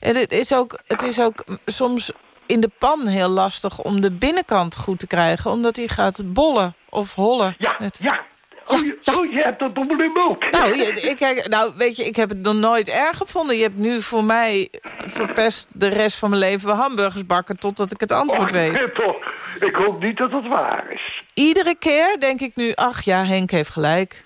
[SPEAKER 4] en het is, ook, het is ook soms in de pan heel lastig om de binnenkant goed te krijgen... omdat hij gaat bollen of hollen.
[SPEAKER 12] Ja,
[SPEAKER 4] Het-
[SPEAKER 12] ja. Oh, je, oh, je hebt dat probleem ook.
[SPEAKER 4] Nou, ik, kijk, nou, weet je, ik heb het nog nooit erg gevonden. Je hebt nu voor mij verpest de rest van mijn leven hamburgers bakken... totdat ik het antwoord
[SPEAKER 12] Och,
[SPEAKER 4] weet.
[SPEAKER 12] toch. Ik hoop niet dat het waar is.
[SPEAKER 4] Iedere keer denk ik nu, ach ja, Henk heeft gelijk.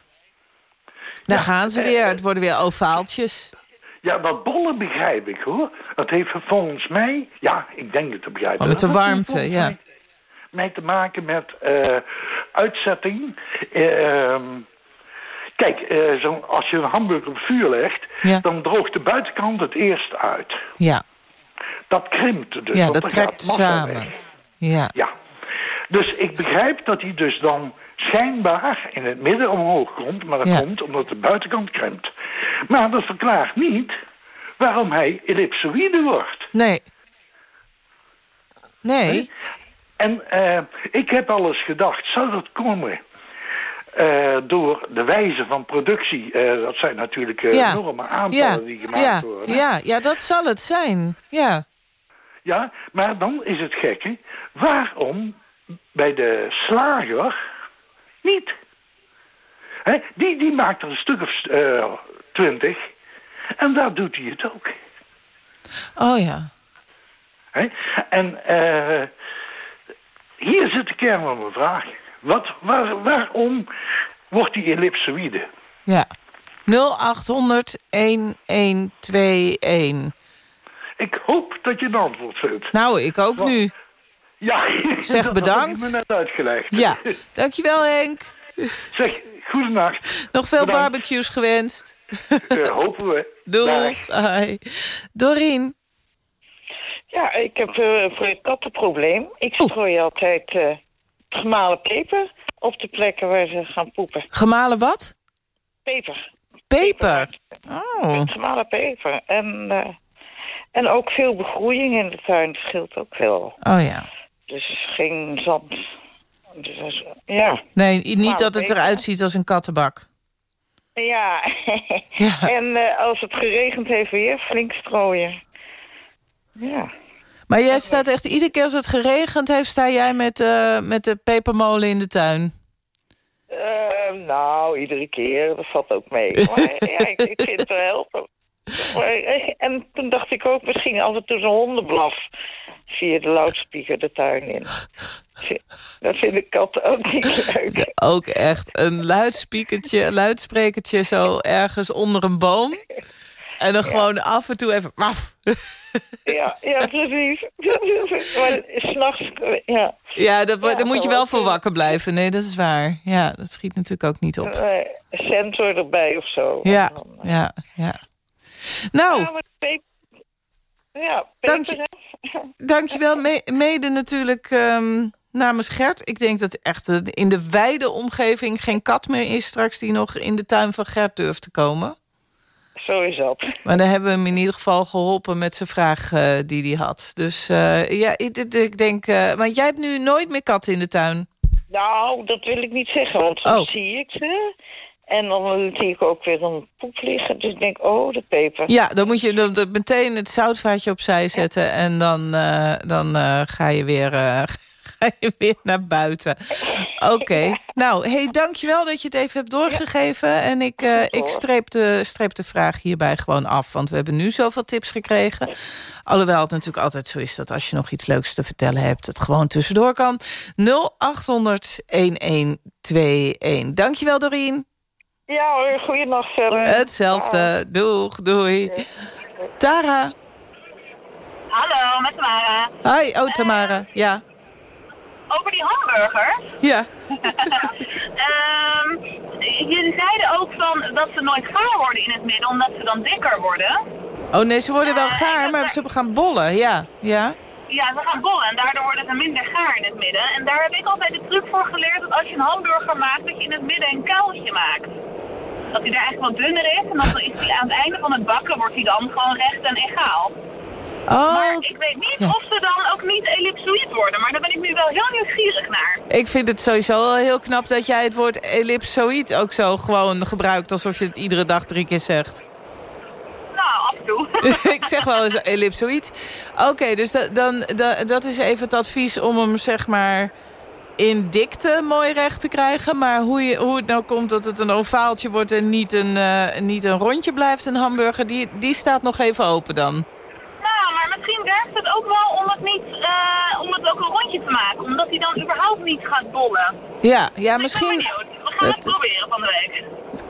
[SPEAKER 4] Daar gaan ze weer, het worden weer ovaaltjes.
[SPEAKER 12] Ja, dat bollen begrijp ik, hoor. Het heeft volgens mij... Ja, ik denk het te begrijpen.
[SPEAKER 4] Oh, met de
[SPEAKER 12] Dat
[SPEAKER 4] warmte, ja.
[SPEAKER 12] mij- Mij te maken met eh, uitzetting. Eh, ehm, kijk, eh, zo, als je een hamburger op vuur legt...
[SPEAKER 4] Ja.
[SPEAKER 12] dan droogt de buitenkant het eerst uit.
[SPEAKER 4] Ja,
[SPEAKER 12] Dat krimpt dus.
[SPEAKER 4] ja dat trekt
[SPEAKER 12] weg.
[SPEAKER 4] samen. Ja.
[SPEAKER 12] Ja. Dus ik begrijp dat hij dus dan schijnbaar in het midden omhoog komt... maar dat
[SPEAKER 4] Ja.
[SPEAKER 12] komt omdat de buitenkant krimpt. Maar dat verklaart niet waarom hij ellipsoïde wordt.
[SPEAKER 4] Nee. Nee,
[SPEAKER 12] En eh, ik heb al eens gedacht, zou dat komen eh, door de wijze van productie? Eh, dat zijn natuurlijk
[SPEAKER 4] Ja.
[SPEAKER 12] enorme aantallen
[SPEAKER 4] Ja,
[SPEAKER 12] die gemaakt
[SPEAKER 4] ja,
[SPEAKER 12] worden.
[SPEAKER 4] ja, ja, dat zal het zijn. Ja.
[SPEAKER 12] Ja, maar dan is het gekke. Waarom bij de slager niet? Die, die maakt er een stuk of eh, twintig. en daar doet hij het ook.
[SPEAKER 4] Oh ja.
[SPEAKER 12] En eh, hier zit de kern van mijn vraag. Wat, waar, waarom wordt die ellipsoïde?
[SPEAKER 4] Ja. 0800 1121.
[SPEAKER 12] Ik hoop dat je een antwoord vindt.
[SPEAKER 4] Nou, ik ook nu.
[SPEAKER 12] Ja,
[SPEAKER 4] Zeg
[SPEAKER 12] dat
[SPEAKER 4] bedankt.
[SPEAKER 12] heb ik me net uitgelegd.
[SPEAKER 4] Ja. Dankjewel Henk.
[SPEAKER 12] Zeg, goedenacht.
[SPEAKER 4] Nog veel
[SPEAKER 12] Bedankt.
[SPEAKER 4] barbecues gewenst.
[SPEAKER 12] Eh, hopen we.
[SPEAKER 4] Doeg. Hoi. Dorien.
[SPEAKER 9] Ja, ik heb eh, voor het kattenprobleem. Ik strooi altijd eh, gemalen peper op de plekken waar ze gaan poepen.
[SPEAKER 4] Gemalen wat?
[SPEAKER 9] Peper.
[SPEAKER 4] Peper. Oh.
[SPEAKER 9] Gemalen peper. En, eh, en ook veel begroeiing in de tuin scheelt ook veel.
[SPEAKER 4] Oh ja.
[SPEAKER 9] Dus geen zand. Dus, ja.
[SPEAKER 4] Nee, niet
[SPEAKER 9] Gemalen
[SPEAKER 4] dat het eruit ziet als een kattenbak.
[SPEAKER 9] Ja. en eh, als het geregend heeft weer flink strooien. Ja.
[SPEAKER 4] Maar jij staat echt, iedere keer als het geregend heeft... sta jij met, eh, met de pepermolen in de tuin.
[SPEAKER 9] Eh, nou, iedere keer. Dat valt ook mee. Maar ja, ik, ik vind het wel helpen. Maar, eh, En toen dacht ik ook misschien af en toe zo'n hondenblaf via de loudspeaker de tuin in. Dat vind ik katten ook niet leuk.
[SPEAKER 4] Ook echt een luidspiekertje, een luidsprekertje zo ergens onder een boom. En dan gewoon af en toe even... Waf.
[SPEAKER 9] Ja, ja precies. maar s'nachts, ja.
[SPEAKER 4] Ja, dat,
[SPEAKER 9] Ja,
[SPEAKER 4] daar moet je wel voor
[SPEAKER 9] eh,
[SPEAKER 4] wakker blijven. Nee, dat is waar. Ja, dat schiet natuurlijk ook niet op.
[SPEAKER 9] eh, sensor erbij of zo.
[SPEAKER 4] Ja, ja, ja. Nou,
[SPEAKER 9] Ja, maar peper- ja,
[SPEAKER 4] Dank
[SPEAKER 9] peper,
[SPEAKER 4] dankjewel. Me mede natuurlijk ehm, namens Gert. Ik denk dat echt in de wijde omgeving geen kat meer is... straks die nog in de tuin van Gert durft te komen.
[SPEAKER 9] Zo is dat.
[SPEAKER 4] Maar dan hebben we hem in ieder geval geholpen met zijn vraag eh, die hij had. Dus eh, ja, ik, denk... eh, want jij hebt nu nooit meer katten in de tuin.
[SPEAKER 9] Nou, dat wil ik niet zeggen, want soms
[SPEAKER 4] Oh.
[SPEAKER 9] zie ik ze. En dan zie ik ook weer een poep liggen. Dus ik denk, oh, de peper.
[SPEAKER 4] Ja, dan moet je dan, dan meteen het zoutvaatje opzij zetten... en dan, eh, dan eh, ga, je weer, eh, ga je weer naar buiten. Oké. Nou, hey, dankjewel dat je het even hebt doorgegeven. En ik, ik streep, de, streep de vraag hierbij gewoon af. Want we hebben nu zoveel tips gekregen. Alhoewel het natuurlijk altijd zo is dat als je nog iets leuks te vertellen hebt... het gewoon tussendoor kan. 0800-1121. Dankjewel, Doreen.
[SPEAKER 9] Ja hoor, goeienacht verder.
[SPEAKER 4] Hetzelfde. Doeg, doei. Tara.
[SPEAKER 13] Hallo, met Tamara.
[SPEAKER 4] Hi, oh Tamara. Ja.
[SPEAKER 13] Over die hamburgers.
[SPEAKER 4] Ja.
[SPEAKER 13] Ehm, jullie zeiden ook van dat ze nooit gaar worden in het midden, omdat ze dan dikker worden.
[SPEAKER 4] Oh nee, ze worden wel gaar, maar ze gaan bollen. Ja, ja.
[SPEAKER 13] Ja, ze gaan bollen en daardoor worden ze minder gaar in het midden. En daar heb ik altijd de truc voor geleerd dat als je een hamburger maakt, dat je in het midden een kuiltje maakt. Dat hij daar echt wat dunner is en dan is hij aan het einde van het bakken wordt hij dan gewoon recht en egaal.
[SPEAKER 4] Oh,
[SPEAKER 13] maar ik weet niet
[SPEAKER 4] ja.
[SPEAKER 13] of ze dan ook niet ellipsoïd worden, maar daar ben ik nu wel heel nieuwsgierig naar.
[SPEAKER 4] Ik vind het sowieso wel heel knap dat jij het woord ellipsoïd ook zo gewoon gebruikt... alsof je het iedere dag drie keer zegt.
[SPEAKER 13] Nou, af en toe.
[SPEAKER 4] ik zeg wel eens ellipsoïd. Oké, dus da- dan, da- dat is even het advies om hem zeg maar in dikte mooi recht te krijgen. Maar hoe, je, hoe het nou komt dat het een ovaaltje wordt en niet een, eh, niet een rondje blijft, een hamburger... Die, die staat nog even open dan.
[SPEAKER 13] Nou, maar misschien werkt het ook wel om het, niet, eh, om het ook een rondje te maken. Omdat hij dan überhaupt niet gaat bollen.
[SPEAKER 4] Ja, ja misschien...
[SPEAKER 13] We gaan het,
[SPEAKER 4] het-
[SPEAKER 13] proberen van de week.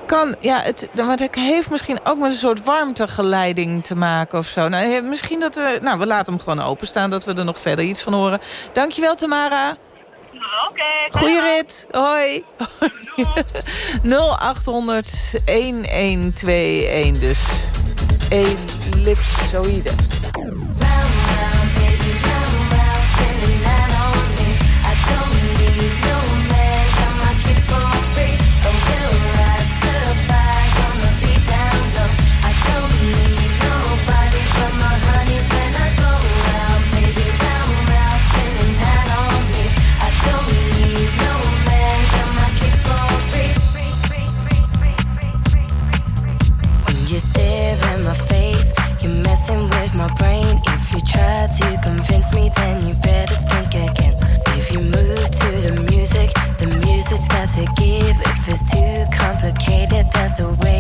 [SPEAKER 4] Kan, ja, het, maar het heeft misschien ook met een soort warmtegeleiding te maken of zo. Nou, eh, misschien dat we, nou, we laten hem gewoon openstaan, dat we er nog verder iets van horen. Dankjewel, Tamara.
[SPEAKER 13] Oké.
[SPEAKER 4] Goeie rit. Hoi. 0800 1121 dus. Ellipsoïde.
[SPEAKER 14] try to convince me,
[SPEAKER 15] then you better think again. If you move to the music, the music's got to give. If it's too complicated, that's the way.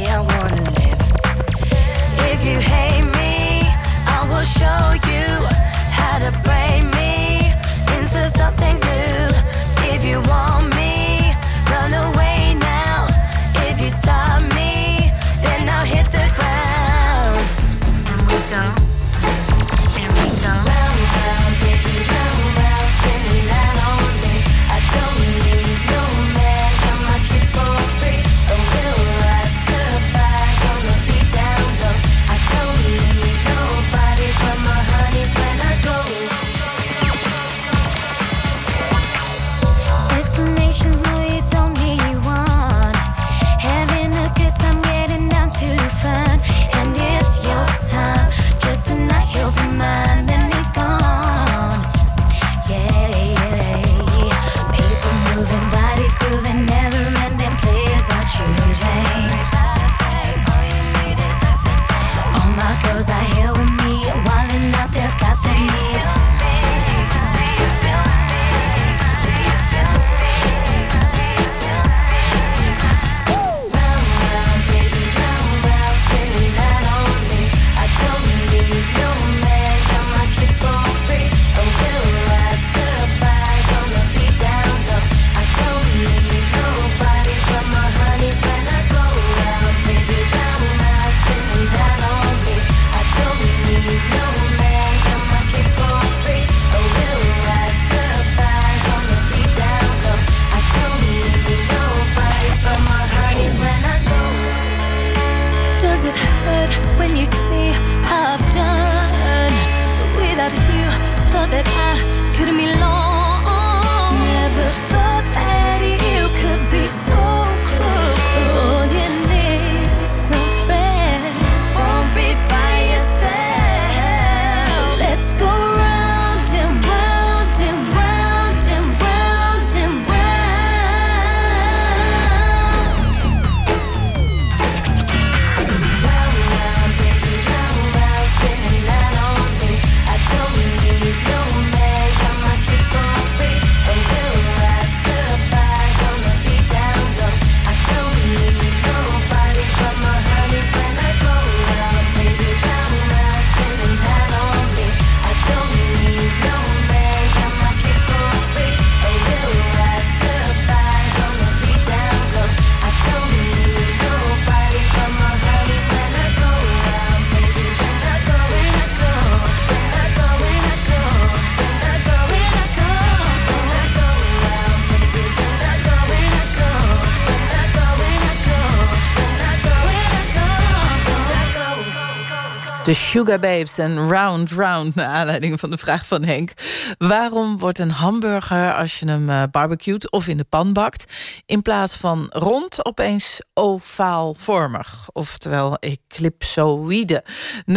[SPEAKER 4] De Sugar en Round Round, naar aanleiding van de vraag van Henk. Waarom wordt een hamburger, als je hem uh, barbecued of in de pan bakt... in plaats van rond opeens ovaalvormig? Oftewel eclipsoïde. 0800-1121.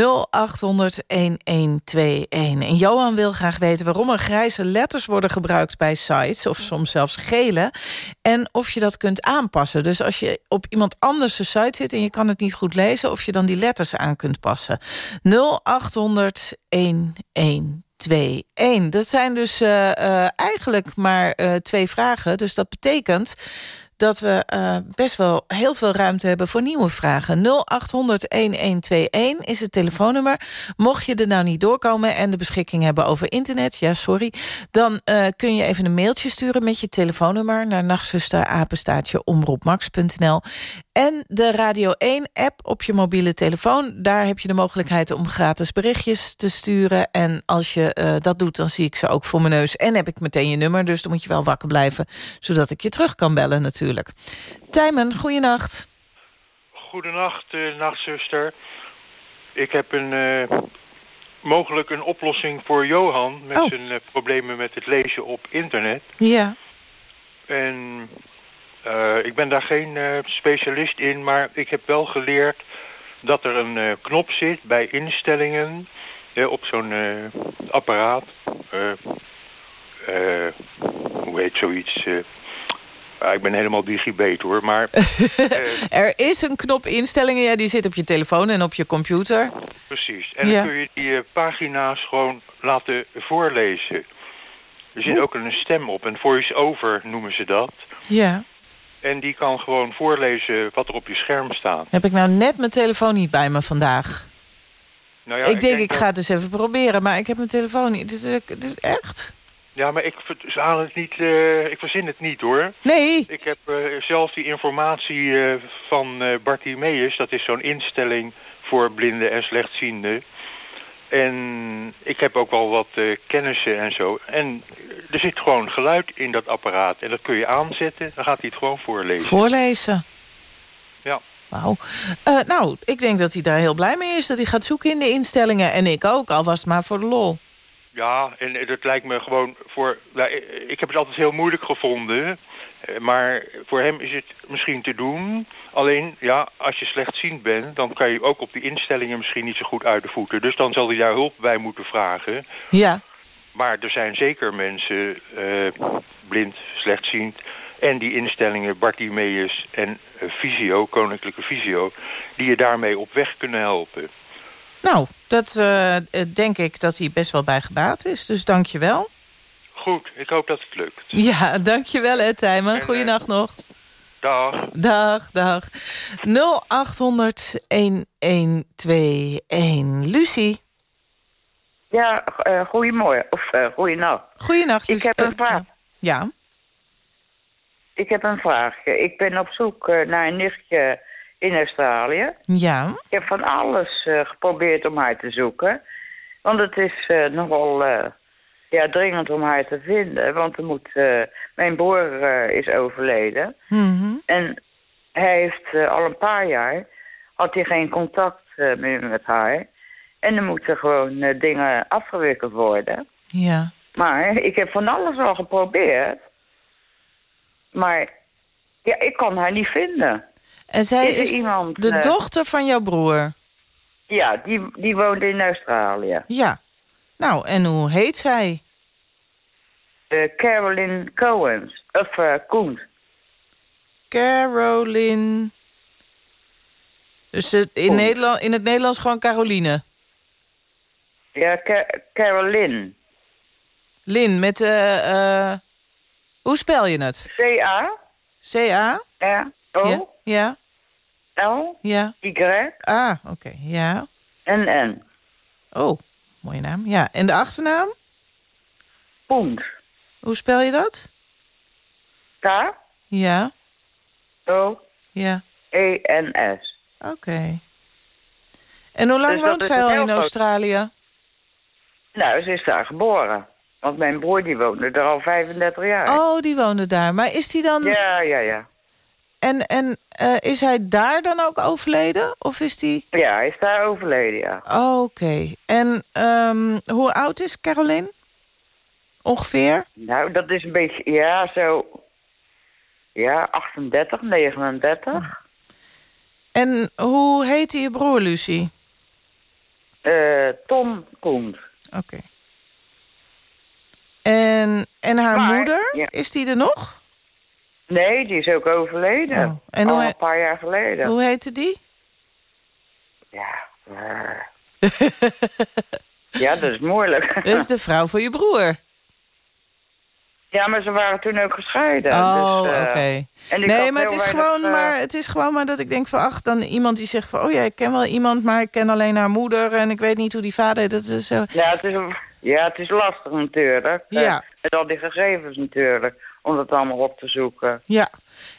[SPEAKER 4] En Johan wil graag weten waarom er grijze letters worden gebruikt bij sites... of soms zelfs gele, en of je dat kunt aanpassen. Dus als je op iemand anders de site zit en je kan het niet goed lezen... of je dan die letters aan kunt passen. 0800 1121. Dat zijn dus uh, uh, eigenlijk maar uh, twee vragen. Dus dat betekent dat we uh, best wel heel veel ruimte hebben voor nieuwe vragen. 0800-1121 is het telefoonnummer. Mocht je er nou niet doorkomen en de beschikking hebben over internet... ja, sorry, dan uh, kun je even een mailtje sturen met je telefoonnummer... naar nachtzusterapenstaatje omroepmax.nl. En de Radio 1-app op je mobiele telefoon. Daar heb je de mogelijkheid om gratis berichtjes te sturen. En als je uh, dat doet, dan zie ik ze ook voor mijn neus. En heb ik meteen je nummer, dus dan moet je wel wakker blijven... zodat ik je terug kan bellen natuurlijk. Tijmen, goeienacht.
[SPEAKER 16] Goedenacht, uh, nachtzuster. Ik heb een, uh, mogelijk een oplossing voor Johan... met
[SPEAKER 4] oh.
[SPEAKER 16] zijn uh, problemen met het lezen op internet.
[SPEAKER 4] Ja.
[SPEAKER 16] En ik ben daar geen specialist in... maar ik heb wel geleerd dat er een knop zit bij instellingen... op zo'n apparaat. hoe heet zoiets... Ja, ik ben helemaal digibet hoor, maar...
[SPEAKER 4] uh, er is een knop instellingen, ja, die zit op je telefoon en op je computer.
[SPEAKER 16] Precies, en ja. dan kun je die uh, pagina's gewoon laten voorlezen. Er zit ook een stem op, een voice-over noemen ze dat.
[SPEAKER 4] Ja.
[SPEAKER 16] En die kan gewoon voorlezen wat er op je scherm staat.
[SPEAKER 4] Heb ik nou net mijn telefoon niet bij me vandaag?
[SPEAKER 16] Nou ja,
[SPEAKER 4] ik,
[SPEAKER 16] ik
[SPEAKER 4] denk,
[SPEAKER 16] denk
[SPEAKER 4] ik ga het eens even proberen, maar ik heb mijn telefoon niet. Dit is, dit is echt...
[SPEAKER 16] Ja, maar ik, verzaan het niet, uh, ik verzin het niet hoor.
[SPEAKER 4] Nee.
[SPEAKER 16] Ik heb uh, zelf die informatie uh, van Bartimeus. Dat is zo'n instelling voor blinden en slechtzienden. En ik heb ook wel wat kennissen en zo. En er zit gewoon geluid in dat apparaat. En dat kun je aanzetten, dan gaat hij het gewoon voorlezen.
[SPEAKER 4] Voorlezen?
[SPEAKER 16] Ja.
[SPEAKER 4] Wauw. nou, ik denk dat hij daar heel blij mee is. Dat hij gaat zoeken in de instellingen. En ik ook, al was het maar voor de lol.
[SPEAKER 16] Ja, en dat lijkt me gewoon voor... Nou, ik heb het altijd heel moeilijk gevonden. Maar voor hem is het misschien te doen. Alleen, ja, als je slechtziend bent... dan kan je ook op die instellingen misschien niet zo goed uit de voeten. Dus dan zal hij daar hulp bij moeten vragen.
[SPEAKER 4] Ja.
[SPEAKER 16] Maar er zijn zeker mensen, uh, blind, slechtziend... en die instellingen, Bartimeus en uh, Visio, Koninklijke Visio... die je daarmee op weg kunnen helpen.
[SPEAKER 4] Nou, dat uh, denk ik dat hij best wel bij gebaat is. Dus dank je wel.
[SPEAKER 16] Goed, ik hoop dat het lukt.
[SPEAKER 4] Ja, dank je wel, hè, Tijmen. Goeienacht uh, nog.
[SPEAKER 16] Dag.
[SPEAKER 4] Dag, dag. 0800-1121. Lucie.
[SPEAKER 17] Ja, uh, goedemorgen. Of uh, goeienacht.
[SPEAKER 4] Goeienacht.
[SPEAKER 17] Ik heb een vraag.
[SPEAKER 4] Ja.
[SPEAKER 17] Ik heb een vraag. Ik ben op zoek naar een nichtje in Australië.
[SPEAKER 4] Ja.
[SPEAKER 17] Ik heb van alles uh, geprobeerd om haar te zoeken. Want het is uh, nogal uh, ja, dringend om haar te vinden. Want er moet, mijn broer is overleden.
[SPEAKER 4] Mm -hmm.
[SPEAKER 17] En hij heeft al een paar jaar had hij geen contact eh, meer met haar. En er moeten gewoon eh, dingen afgewikkeld worden.
[SPEAKER 4] Ja.
[SPEAKER 17] Maar ik heb van alles al geprobeerd. Maar ja, ik kan haar niet vinden.
[SPEAKER 4] En zij
[SPEAKER 17] Is
[SPEAKER 4] is
[SPEAKER 17] iemand,
[SPEAKER 4] de
[SPEAKER 17] eh,
[SPEAKER 4] dochter van jouw broer?
[SPEAKER 17] Ja, die, die woont in Australië.
[SPEAKER 4] Ja. Nou, en hoe heet zij?
[SPEAKER 17] Eh, Carolyn Coens. Of eh Koens.
[SPEAKER 4] Caroline... Dus het- in,
[SPEAKER 17] Koen.
[SPEAKER 4] Nederland, in het Nederlands gewoon Caroline.
[SPEAKER 17] Ja, Ca- Carolyn.
[SPEAKER 4] Lin, met... eh eh hoe spel je het?
[SPEAKER 17] C-A.
[SPEAKER 4] C-A?
[SPEAKER 17] Ja. O.
[SPEAKER 4] Ja.
[SPEAKER 17] L.
[SPEAKER 4] Ja.
[SPEAKER 17] Y.
[SPEAKER 4] Ah, oké. Ja.
[SPEAKER 17] En N.
[SPEAKER 4] Oh, mooie naam. Ja. En de achternaam?
[SPEAKER 17] Poens.
[SPEAKER 4] Hoe spel je dat?
[SPEAKER 17] K.
[SPEAKER 4] Ja.
[SPEAKER 17] O.
[SPEAKER 4] Ja.
[SPEAKER 17] E. N. S.
[SPEAKER 4] Oké. En hoe lang
[SPEAKER 17] Dus
[SPEAKER 4] woont zij al in
[SPEAKER 17] groot-
[SPEAKER 4] Australië?
[SPEAKER 17] Nou, ze is daar geboren. Want mijn broer die woonde er al 35 jaar.
[SPEAKER 4] Oh, die woonde daar. Maar is die dan...
[SPEAKER 17] Ja, ja, ja.
[SPEAKER 4] En, en eh, is hij daar dan ook overleden? Of is die...
[SPEAKER 17] Ja, hij is daar overleden, ja.
[SPEAKER 4] Oh, Oké. En ehm, hoe oud is Caroline? Ongeveer?
[SPEAKER 17] Nou, dat is een beetje, ja, zo... Ja, 38, 39.
[SPEAKER 4] En hoe heette je broer, Lucie?
[SPEAKER 17] Eh, Tom Koens.
[SPEAKER 4] Oké. En, en haar
[SPEAKER 17] Maar,
[SPEAKER 4] moeder,
[SPEAKER 17] ja.
[SPEAKER 4] is die er nog?
[SPEAKER 17] Nee, die is ook overleden.
[SPEAKER 4] Oh, en
[SPEAKER 17] Al
[SPEAKER 4] hoe
[SPEAKER 17] een paar jaar geleden.
[SPEAKER 4] Hoe heette die?
[SPEAKER 17] Ja. eh. ja, dat is moeilijk.
[SPEAKER 4] Dat is de vrouw van je broer.
[SPEAKER 17] Ja, maar ze waren toen ook gescheiden.
[SPEAKER 4] Oh,
[SPEAKER 17] dus, eh,
[SPEAKER 4] oké. Nee, maar het, is
[SPEAKER 17] weinig,
[SPEAKER 4] gewoon
[SPEAKER 17] eh,
[SPEAKER 4] maar het is gewoon maar dat ik denk van... ach, dan iemand die zegt van... oh ja, ik ken wel iemand, maar ik ken alleen haar moeder... en ik weet niet hoe die vader. Dat is zo...
[SPEAKER 17] Ja, het is, ja, het is lastig natuurlijk. eh,
[SPEAKER 4] Ja.
[SPEAKER 17] met al die gegevens natuurlijk. Om dat allemaal op te zoeken.
[SPEAKER 4] Ja.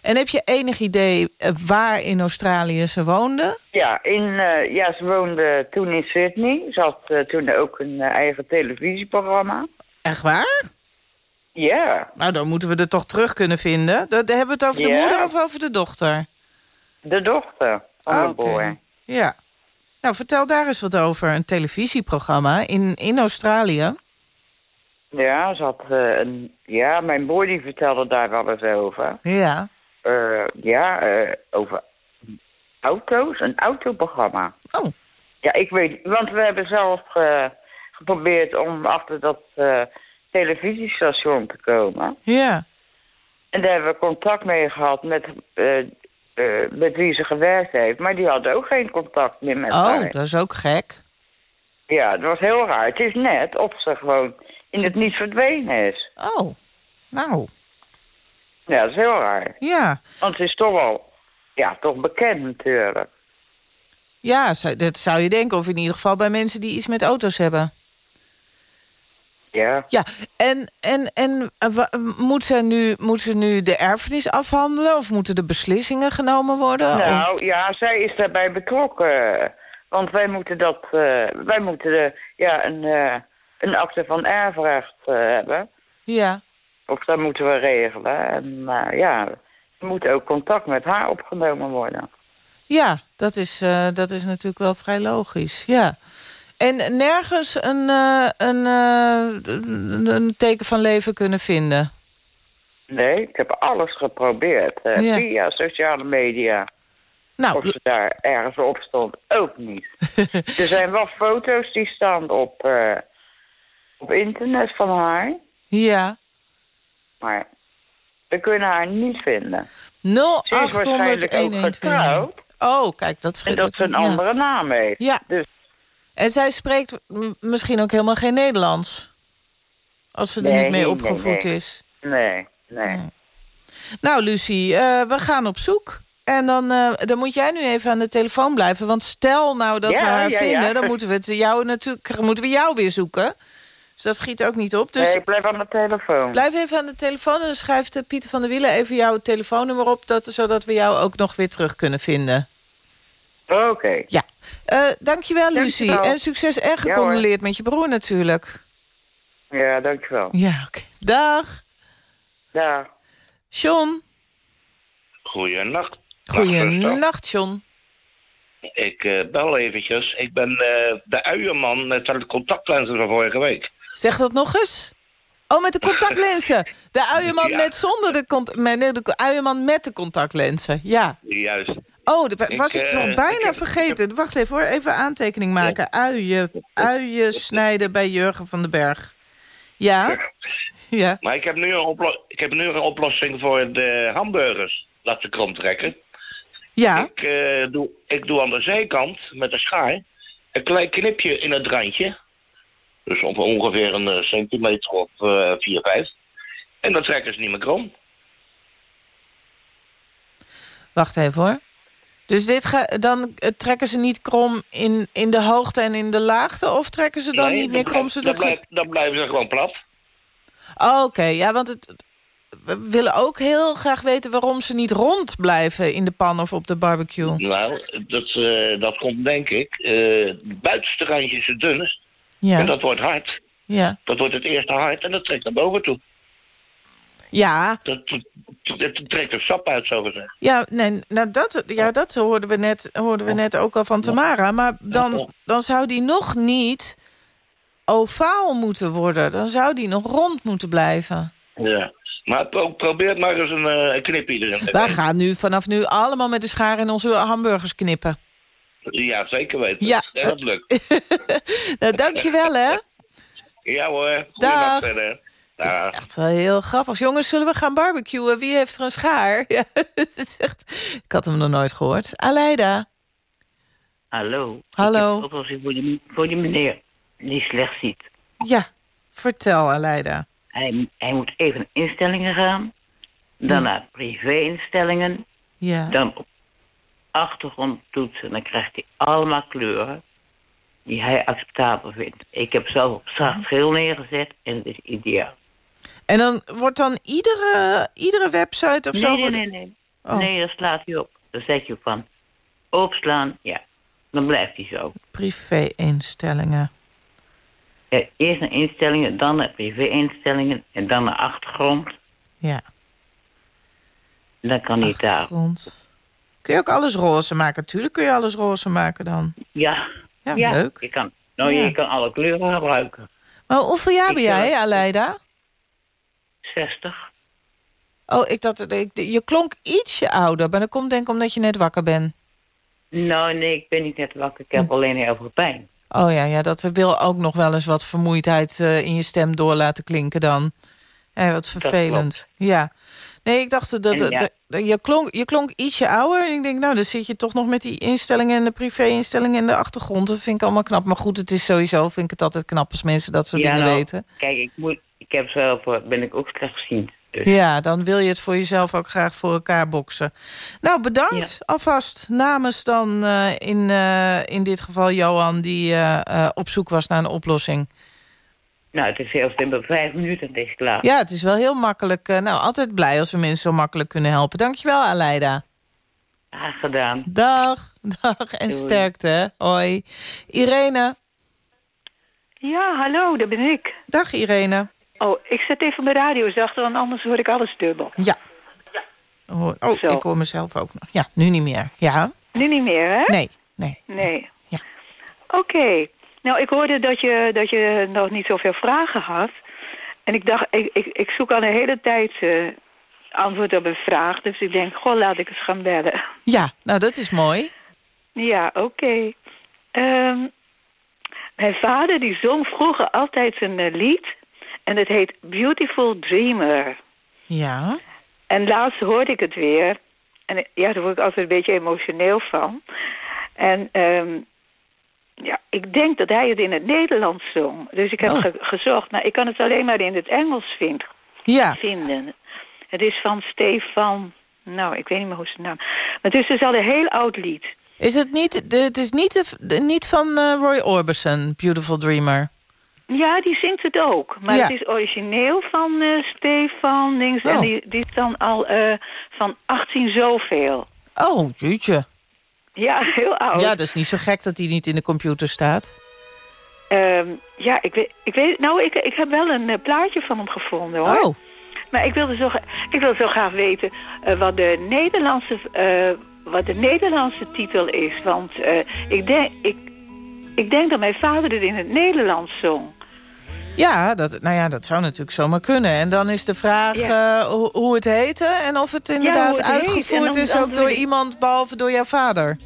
[SPEAKER 4] En heb je enig idee eh, waar in Australië ze woonde?
[SPEAKER 17] Ja, in, eh, ja, ze woonde toen in Sydney. Ze had eh, toen ook een eigen televisieprogramma.
[SPEAKER 4] Echt waar?
[SPEAKER 17] Ja,
[SPEAKER 4] Nou, dan moeten we er toch terug kunnen vinden. Dat, hebben we het over de moeder of over de dochter?
[SPEAKER 17] de dochter van
[SPEAKER 4] Ah,
[SPEAKER 17] de
[SPEAKER 4] oké.
[SPEAKER 17] boy.
[SPEAKER 4] Ja. Nou, vertel daar eens wat over. Een televisieprogramma in, in Australië.
[SPEAKER 17] Ja, ze had eh, een... Ja, mijn boy die vertelde daar wel eens over.
[SPEAKER 4] Ja.
[SPEAKER 17] Eh, ja, eh, over auto's, een autoprogramma.
[SPEAKER 4] Oh.
[SPEAKER 17] Ja, ik weet Want we hebben zelf geprobeerd om achter dat eh, televisiestation te komen.
[SPEAKER 4] Ja.
[SPEAKER 17] En daar hebben we contact mee gehad met, met wie ze gewerkt heeft. Maar die hadden ook geen contact meer met
[SPEAKER 4] Oh,
[SPEAKER 17] haar.
[SPEAKER 4] dat is ook gek.
[SPEAKER 17] Ja, dat was heel raar. Het is net of ze gewoon in het niet verdwenen is.
[SPEAKER 4] Oh, nou.
[SPEAKER 17] Ja, dat is heel raar.
[SPEAKER 4] Ja.
[SPEAKER 17] Want ze is toch wel, ja, toch bekend natuurlijk.
[SPEAKER 4] Ja, dat zou je denken. Of in ieder geval bij mensen die iets met auto's hebben.
[SPEAKER 17] Ja.
[SPEAKER 4] Ja, en, en, en eh, wa- moet, ze nu, moet ze nu de erfenis afhandelen? Of moeten er beslissingen genomen worden? Of-
[SPEAKER 17] Nou, ja, zij is daarbij betrokken. Want wij moeten dat, eh, wij moeten de, ja, een, eh, een akte van erfrecht eh, hebben.
[SPEAKER 4] Ja.
[SPEAKER 17] Of dat moeten we regelen. En eh, ja, er moet ook contact met haar opgenomen worden.
[SPEAKER 4] Ja, dat is, eh, dat is natuurlijk wel vrij logisch. Ja. En nergens een, een, een, teken van leven kunnen vinden?
[SPEAKER 17] Nee, ik heb alles geprobeerd.
[SPEAKER 4] Ja.
[SPEAKER 17] Via sociale media.
[SPEAKER 4] Nou,
[SPEAKER 17] of ze daar ergens op stond, ook niet. er zijn wel foto's die staan op, op internet van haar.
[SPEAKER 4] Ja.
[SPEAKER 17] Maar we kunnen haar niet vinden.
[SPEAKER 4] 0800
[SPEAKER 17] Ze is waarschijnlijk ook getrouwd.
[SPEAKER 4] Oh, kijk, dat
[SPEAKER 17] En
[SPEAKER 4] scheelt.
[SPEAKER 17] dat ze een
[SPEAKER 4] ja.
[SPEAKER 17] andere naam heeft.
[SPEAKER 4] Ja.
[SPEAKER 17] Dus
[SPEAKER 4] En zij spreekt misschien ook helemaal geen Nederlands. Als ze er
[SPEAKER 17] Nee,
[SPEAKER 4] niet mee opgevoed
[SPEAKER 17] nee.
[SPEAKER 4] is.
[SPEAKER 17] nee, nee.
[SPEAKER 4] Nou, Lucie, eh, we gaan op zoek. En dan, eh, dan moet jij nu even aan de telefoon blijven. Want stel nou dat
[SPEAKER 17] Ja,
[SPEAKER 4] we haar
[SPEAKER 17] ja.
[SPEAKER 4] vinden... dan moeten we, het jou natuurlijk, moeten we jou weer zoeken. Dus dat schiet ook niet op. Dus
[SPEAKER 17] Nee, ik blijf aan de telefoon.
[SPEAKER 4] blijf even aan de telefoon... en dan schrijft eh, Pieter van der Wielen even jouw telefoonnummer op... Dat, zodat we jou ook nog weer terug kunnen vinden.
[SPEAKER 17] Oké.
[SPEAKER 4] Ja. Eh dankjewel, Lucie.
[SPEAKER 17] Dankjewel.
[SPEAKER 4] En succes en
[SPEAKER 17] Ja,
[SPEAKER 4] gecondoleerd met je broer natuurlijk.
[SPEAKER 17] Ja, dankjewel.
[SPEAKER 4] Ja, oké. Dag.
[SPEAKER 17] Dag.
[SPEAKER 4] John.
[SPEAKER 18] Goeienacht.
[SPEAKER 4] Goeienacht, John.
[SPEAKER 18] ik eh, bel eventjes. Ik ben eh, de uierman met de contactlenzen van vorige week.
[SPEAKER 4] Zeg dat nog eens. Oh, met de contactlenzen. De uierman
[SPEAKER 18] Ja.
[SPEAKER 4] met zonder de, cont met, nee, de uierman met de contactlenzen. Ja.
[SPEAKER 18] Juist.
[SPEAKER 4] Oh, dat was ik,
[SPEAKER 18] Ik,
[SPEAKER 4] toch
[SPEAKER 18] eh,
[SPEAKER 4] bijna
[SPEAKER 18] ik heb-
[SPEAKER 4] vergeten. Wacht even hoor, even aantekening maken. Uien, uien snijden bij Jurgen van den Berg. Ja? Ja.
[SPEAKER 18] Maar ik heb, nu een ik heb nu een oplossing voor de hamburgers. Laat ze krom trekken.
[SPEAKER 4] Ja.
[SPEAKER 18] Ik, eh, doe, ik doe aan de zijkant met een schaar een klein knipje in het randje. Dus op ongeveer een eh, centimeter of eh 4, 5. En dan trekken ze niet meer krom.
[SPEAKER 4] Wacht even hoor. Dus dit ga, dan eh, trekken ze niet krom in, in de hoogte en in de laagte? Of trekken ze dan
[SPEAKER 18] Nee,
[SPEAKER 4] niet meer krom? Zodat
[SPEAKER 18] dan, dan blijven ze gewoon plat.
[SPEAKER 4] Oh, Oké, ja, want het, we willen ook heel graag weten... waarom ze niet rond blijven in de pan of op de barbecue.
[SPEAKER 18] Nou, dat, eh, dat komt denk ik. het buitenste randje is het dunnest.
[SPEAKER 4] Ja.
[SPEAKER 18] En dat wordt hard.
[SPEAKER 4] Ja.
[SPEAKER 18] Dat wordt het eerste hard en dat trekt naar boven toe.
[SPEAKER 4] Ja,
[SPEAKER 18] Dat, trekt er sap uit, zo gezegd.
[SPEAKER 4] ja, nee, nou dat, ja, dat hoorden we net, hoorden we net ook al van Tamara. Maar dan, dan zou die nog niet ovaal moeten worden. Dan zou die nog rond moeten blijven.
[SPEAKER 18] Ja. Maar pro- probeer maar eens een, eh, een knipje erin te
[SPEAKER 4] Wij
[SPEAKER 18] krijgen.
[SPEAKER 4] gaan nu vanaf nu allemaal met de schaar in onze hamburgers knippen.
[SPEAKER 18] Ja, zeker weten.
[SPEAKER 4] Ja.
[SPEAKER 18] Ja, dat lukt.
[SPEAKER 4] Nou, dankjewel hè.
[SPEAKER 18] Ja hoor.
[SPEAKER 4] Dag.
[SPEAKER 18] Goeiedag verder. Dag.
[SPEAKER 4] Echt wel heel grappig. Jongens, zullen we gaan barbecuen? Wie heeft er een schaar? Ja, het is echt... Ik had hem nog nooit gehoord. Aleida.
[SPEAKER 19] Hallo.
[SPEAKER 4] Hallo.
[SPEAKER 19] Ik heb een oplossing voor die, voor die meneer die slecht ziet.
[SPEAKER 4] Ja, vertel Aleida.
[SPEAKER 19] Hij, hij moet even naar instellingen gaan. Dan naar privé-instellingen.
[SPEAKER 4] Ja.
[SPEAKER 19] Dan op achtergrond toetsen. Dan krijgt hij allemaal kleuren die hij acceptabel vindt. Ik heb zelf op zacht geel neergezet en het is ideaal.
[SPEAKER 4] En dan wordt dan iedere, iedere website of
[SPEAKER 19] nee,
[SPEAKER 4] zo...
[SPEAKER 19] nee, nee, nee.
[SPEAKER 4] Oh.
[SPEAKER 19] Nee, dat slaat hij op. Dan zet je op van opslaan, ja. Dan blijft hij zo.
[SPEAKER 4] Privé-instellingen.
[SPEAKER 19] Ja, eerst naar instellingen, dan naar privé-instellingen en dan naar achtergrond.
[SPEAKER 4] Ja.
[SPEAKER 19] En dan kan hij daar.
[SPEAKER 4] Achtergrond. Kun je ook alles roze maken? Tuurlijk kun je alles roze maken dan.
[SPEAKER 19] Ja.
[SPEAKER 4] Ja, leuk.
[SPEAKER 19] Je kan, nou,
[SPEAKER 4] Ja.
[SPEAKER 19] je kan alle kleuren gebruiken.
[SPEAKER 4] Maar hoeveel jaar ben
[SPEAKER 19] Ik, eh,
[SPEAKER 4] jij, Aleida?
[SPEAKER 19] 60.
[SPEAKER 4] Oh, ik dacht, ik, je klonk ietsje ouder. Maar dat komt denk ik omdat je net wakker bent.
[SPEAKER 19] Nou, nee, ik ben niet net wakker. Ik heb alleen heel veel pijn.
[SPEAKER 4] Oh ja, ja, dat wil ook nog wel eens wat vermoeidheid eh, in je stem door laten klinken dan. Eh, wat vervelend. Ja. Nee, ik dacht dat,
[SPEAKER 19] En
[SPEAKER 4] dat-
[SPEAKER 19] ja.
[SPEAKER 4] dat- je, klonk, je klonk ietsje ouder. En ik denk, nou, dan zit je toch nog met die instellingen en de privé-instellingen in de achtergrond. Dat vind ik allemaal knap. Maar goed, het is sowieso, vind ik het altijd knap als mensen dat soort
[SPEAKER 19] ja,
[SPEAKER 4] dingen
[SPEAKER 19] nou,
[SPEAKER 4] weten.
[SPEAKER 19] Kijk, ik, moet, ik heb zelf, eh, ben ik ook slechtziend. Dus.
[SPEAKER 4] Ja, dan wil je het voor jezelf ook graag voor elkaar boksen. Nou, bedankt alvast namens dan eh, in, eh, in dit geval Johan... die op zoek was naar een oplossing.
[SPEAKER 19] Nou, het is heel simpel. Vijf minuten en het is klaar.
[SPEAKER 4] Ja, het is wel heel makkelijk. eh, nou, altijd blij als we mensen zo makkelijk kunnen helpen. Dankjewel, Aleida.
[SPEAKER 19] Graag gedaan.
[SPEAKER 4] Dag, dag en
[SPEAKER 19] Doei.
[SPEAKER 4] sterkte. hè. Hoi. Irene.
[SPEAKER 20] Ja, hallo, dat ben ik.
[SPEAKER 4] Dag Irene.
[SPEAKER 20] Oh, ik zet even mijn radio zachter, want anders hoor ik alles dubbel.
[SPEAKER 4] Ja. Oh, oh
[SPEAKER 20] Zo.
[SPEAKER 4] ik hoor mezelf ook nog. Ja, nu niet meer. Ja?
[SPEAKER 20] Nu niet meer, hè?
[SPEAKER 4] Nee, nee.
[SPEAKER 20] Nee.
[SPEAKER 4] Ja.
[SPEAKER 20] Oké. Nou, ik hoorde dat je, dat je nog niet zoveel vragen had. En ik dacht, ik, ik, ik zoek al een hele tijd eh, antwoord op een vraag. Dus ik denk, goh, laat ik eens gaan bellen.
[SPEAKER 4] Ja, nou dat is mooi.
[SPEAKER 20] Ja, oké. Ehm, mijn vader die zong vroeger altijd een eh, lied. En het heet Beautiful Dreamer.
[SPEAKER 4] Ja.
[SPEAKER 20] En laatst hoorde ik het weer. En eh, ja, daar word ik altijd een beetje emotioneel van. En ehm, ja, ik denk dat hij het in het Nederlands zong. Dus ik heb
[SPEAKER 4] Oh.
[SPEAKER 20] ge- gezocht. Nou, ik kan het alleen maar in het Engels vind,
[SPEAKER 4] Ja.
[SPEAKER 20] vinden. Het is van Stefan... Nou, ik weet niet meer hoe zijn naam... Maar het is dus al een heel oud lied.
[SPEAKER 4] Is het niet, de- het is niet, de, de- niet van eh, Roy Orbison, Beautiful Dreamer?
[SPEAKER 20] Ja, die zingt het ook. Maar
[SPEAKER 4] Ja.
[SPEAKER 20] het is origineel van eh, Stefan Dings. En
[SPEAKER 4] Oh.
[SPEAKER 20] die, die is dan al eh, van 18 zoveel.
[SPEAKER 4] Oh, jeetje.
[SPEAKER 20] Ja, heel oud.
[SPEAKER 4] Ja, dat is niet zo gek dat die niet in de computer staat.
[SPEAKER 20] Ehm, ja, ik weet, ik weet... Nou, ik, ik heb wel een eh, plaatje van hem gevonden, hoor.
[SPEAKER 4] Oh.
[SPEAKER 20] Maar ik wilde zo, ik wilde zo graag weten... eh, wat de Nederlandse eh, wat de Nederlandse titel is. Want ik, denk, ik, ik denk dat mijn vader het in het Nederlands zong.
[SPEAKER 4] Ja, dat, nou ja, dat zou natuurlijk zomaar kunnen. En dan is de vraag eh, hoe, hoe het heette... en of het inderdaad
[SPEAKER 20] het
[SPEAKER 4] uitgevoerd is ook door iemand... behalve door jouw vader.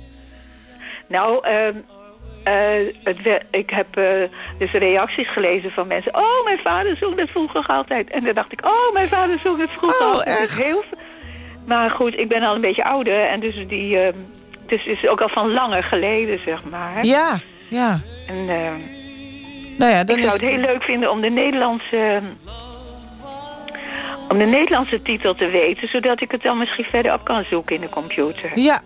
[SPEAKER 20] Nou, ehm, eh, het ik heb eh, dus reacties gelezen van mensen. Oh, mijn vader zong dat vroeger altijd. En dan dacht ik, oh, mijn vader zong het vroeger
[SPEAKER 4] Oh,
[SPEAKER 20] altijd.
[SPEAKER 4] echt?
[SPEAKER 20] Heel, maar goed, ik ben al een beetje ouder. En dus die... ehm, dus het is ook al van langer geleden, zeg maar.
[SPEAKER 4] Ja, ja.
[SPEAKER 20] En, eh,
[SPEAKER 4] Nou ja, dan
[SPEAKER 20] ik zou
[SPEAKER 4] is
[SPEAKER 20] het heel leuk vinden om de Nederlandse... Om de Nederlandse titel te weten, zodat ik het dan misschien verder op kan zoeken in de computer.
[SPEAKER 4] Ja.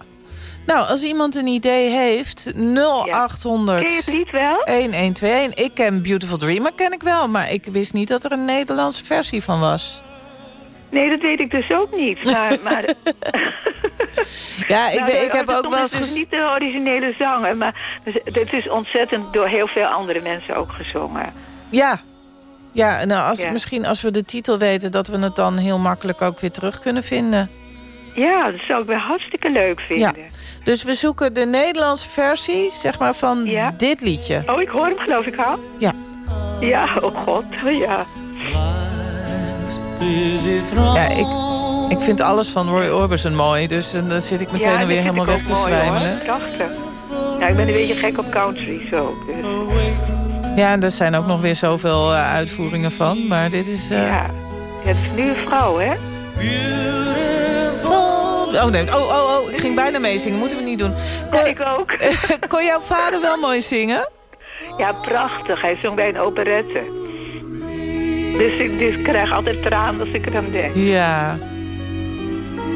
[SPEAKER 4] Nou, als iemand een idee heeft, 0800...
[SPEAKER 20] Ken je het lied wel?
[SPEAKER 4] 1121. Ik ken Beautiful Dreamer, ken ik wel. Maar ik wist niet dat er een Nederlandse versie van was.
[SPEAKER 20] Nee, dat weet ik dus ook niet. Maar, maar,
[SPEAKER 4] Ja, ik,
[SPEAKER 20] Nou,
[SPEAKER 4] weet- ik heb ook wel eens...
[SPEAKER 20] dus
[SPEAKER 4] ges-
[SPEAKER 20] niet de originele zanger, maar het is ontzettend door heel veel andere mensen ook gezongen.
[SPEAKER 4] Ja. Ja, nou, als,
[SPEAKER 20] Ja.
[SPEAKER 4] misschien als we de titel weten... dat we het dan heel makkelijk ook weer terug kunnen vinden.
[SPEAKER 20] Ja, dat zou ik wel hartstikke leuk vinden.
[SPEAKER 4] Ja. Dus we zoeken de Nederlandse versie, zeg maar, van dit liedje.
[SPEAKER 20] Oh, ik hoor hem geloof ik al.
[SPEAKER 4] Ja.
[SPEAKER 20] Ja, oh god, ja.
[SPEAKER 4] Ja, ik, ik vind alles van Roy Orbison mooi. Dus dan zit ik meteen
[SPEAKER 20] ja, vind
[SPEAKER 4] helemaal weg te zwijmelen.
[SPEAKER 20] Prachtig. Ja, ik ben een beetje gek op country zo. Dus.
[SPEAKER 4] Ja, en er zijn ook nog weer zoveel eh, uitvoeringen van. Maar dit is... eh,
[SPEAKER 20] Ja. ja, het is nu een vrouw, hè?
[SPEAKER 4] Oh, nee. oh, oh, oh, ik ging bijna meezingen. Moeten we niet doen. Kon,
[SPEAKER 20] ik ook.
[SPEAKER 4] kon jouw vader wel mooi zingen?
[SPEAKER 20] Ja, prachtig. Hij zong bij een operette. Dus ik, dus ik krijg altijd tranen als ik eraan denk.
[SPEAKER 4] Ja.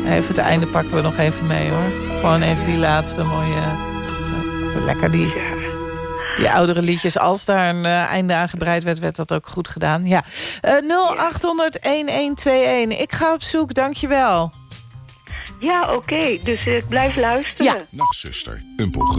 [SPEAKER 4] Even het einde pakken we nog even mee, hoor. Gewoon even die laatste mooie... eh, lekker die... Die oudere liedjes, als daar een eh, einde aan gebreid werd, werd dat ook goed gedaan. Ja. Eh 0800-1121. Ik ga op zoek, dankjewel.
[SPEAKER 20] Ja, oké. Dus ik blijf luisteren.
[SPEAKER 4] Ja.
[SPEAKER 2] Nachtzuster, een programma.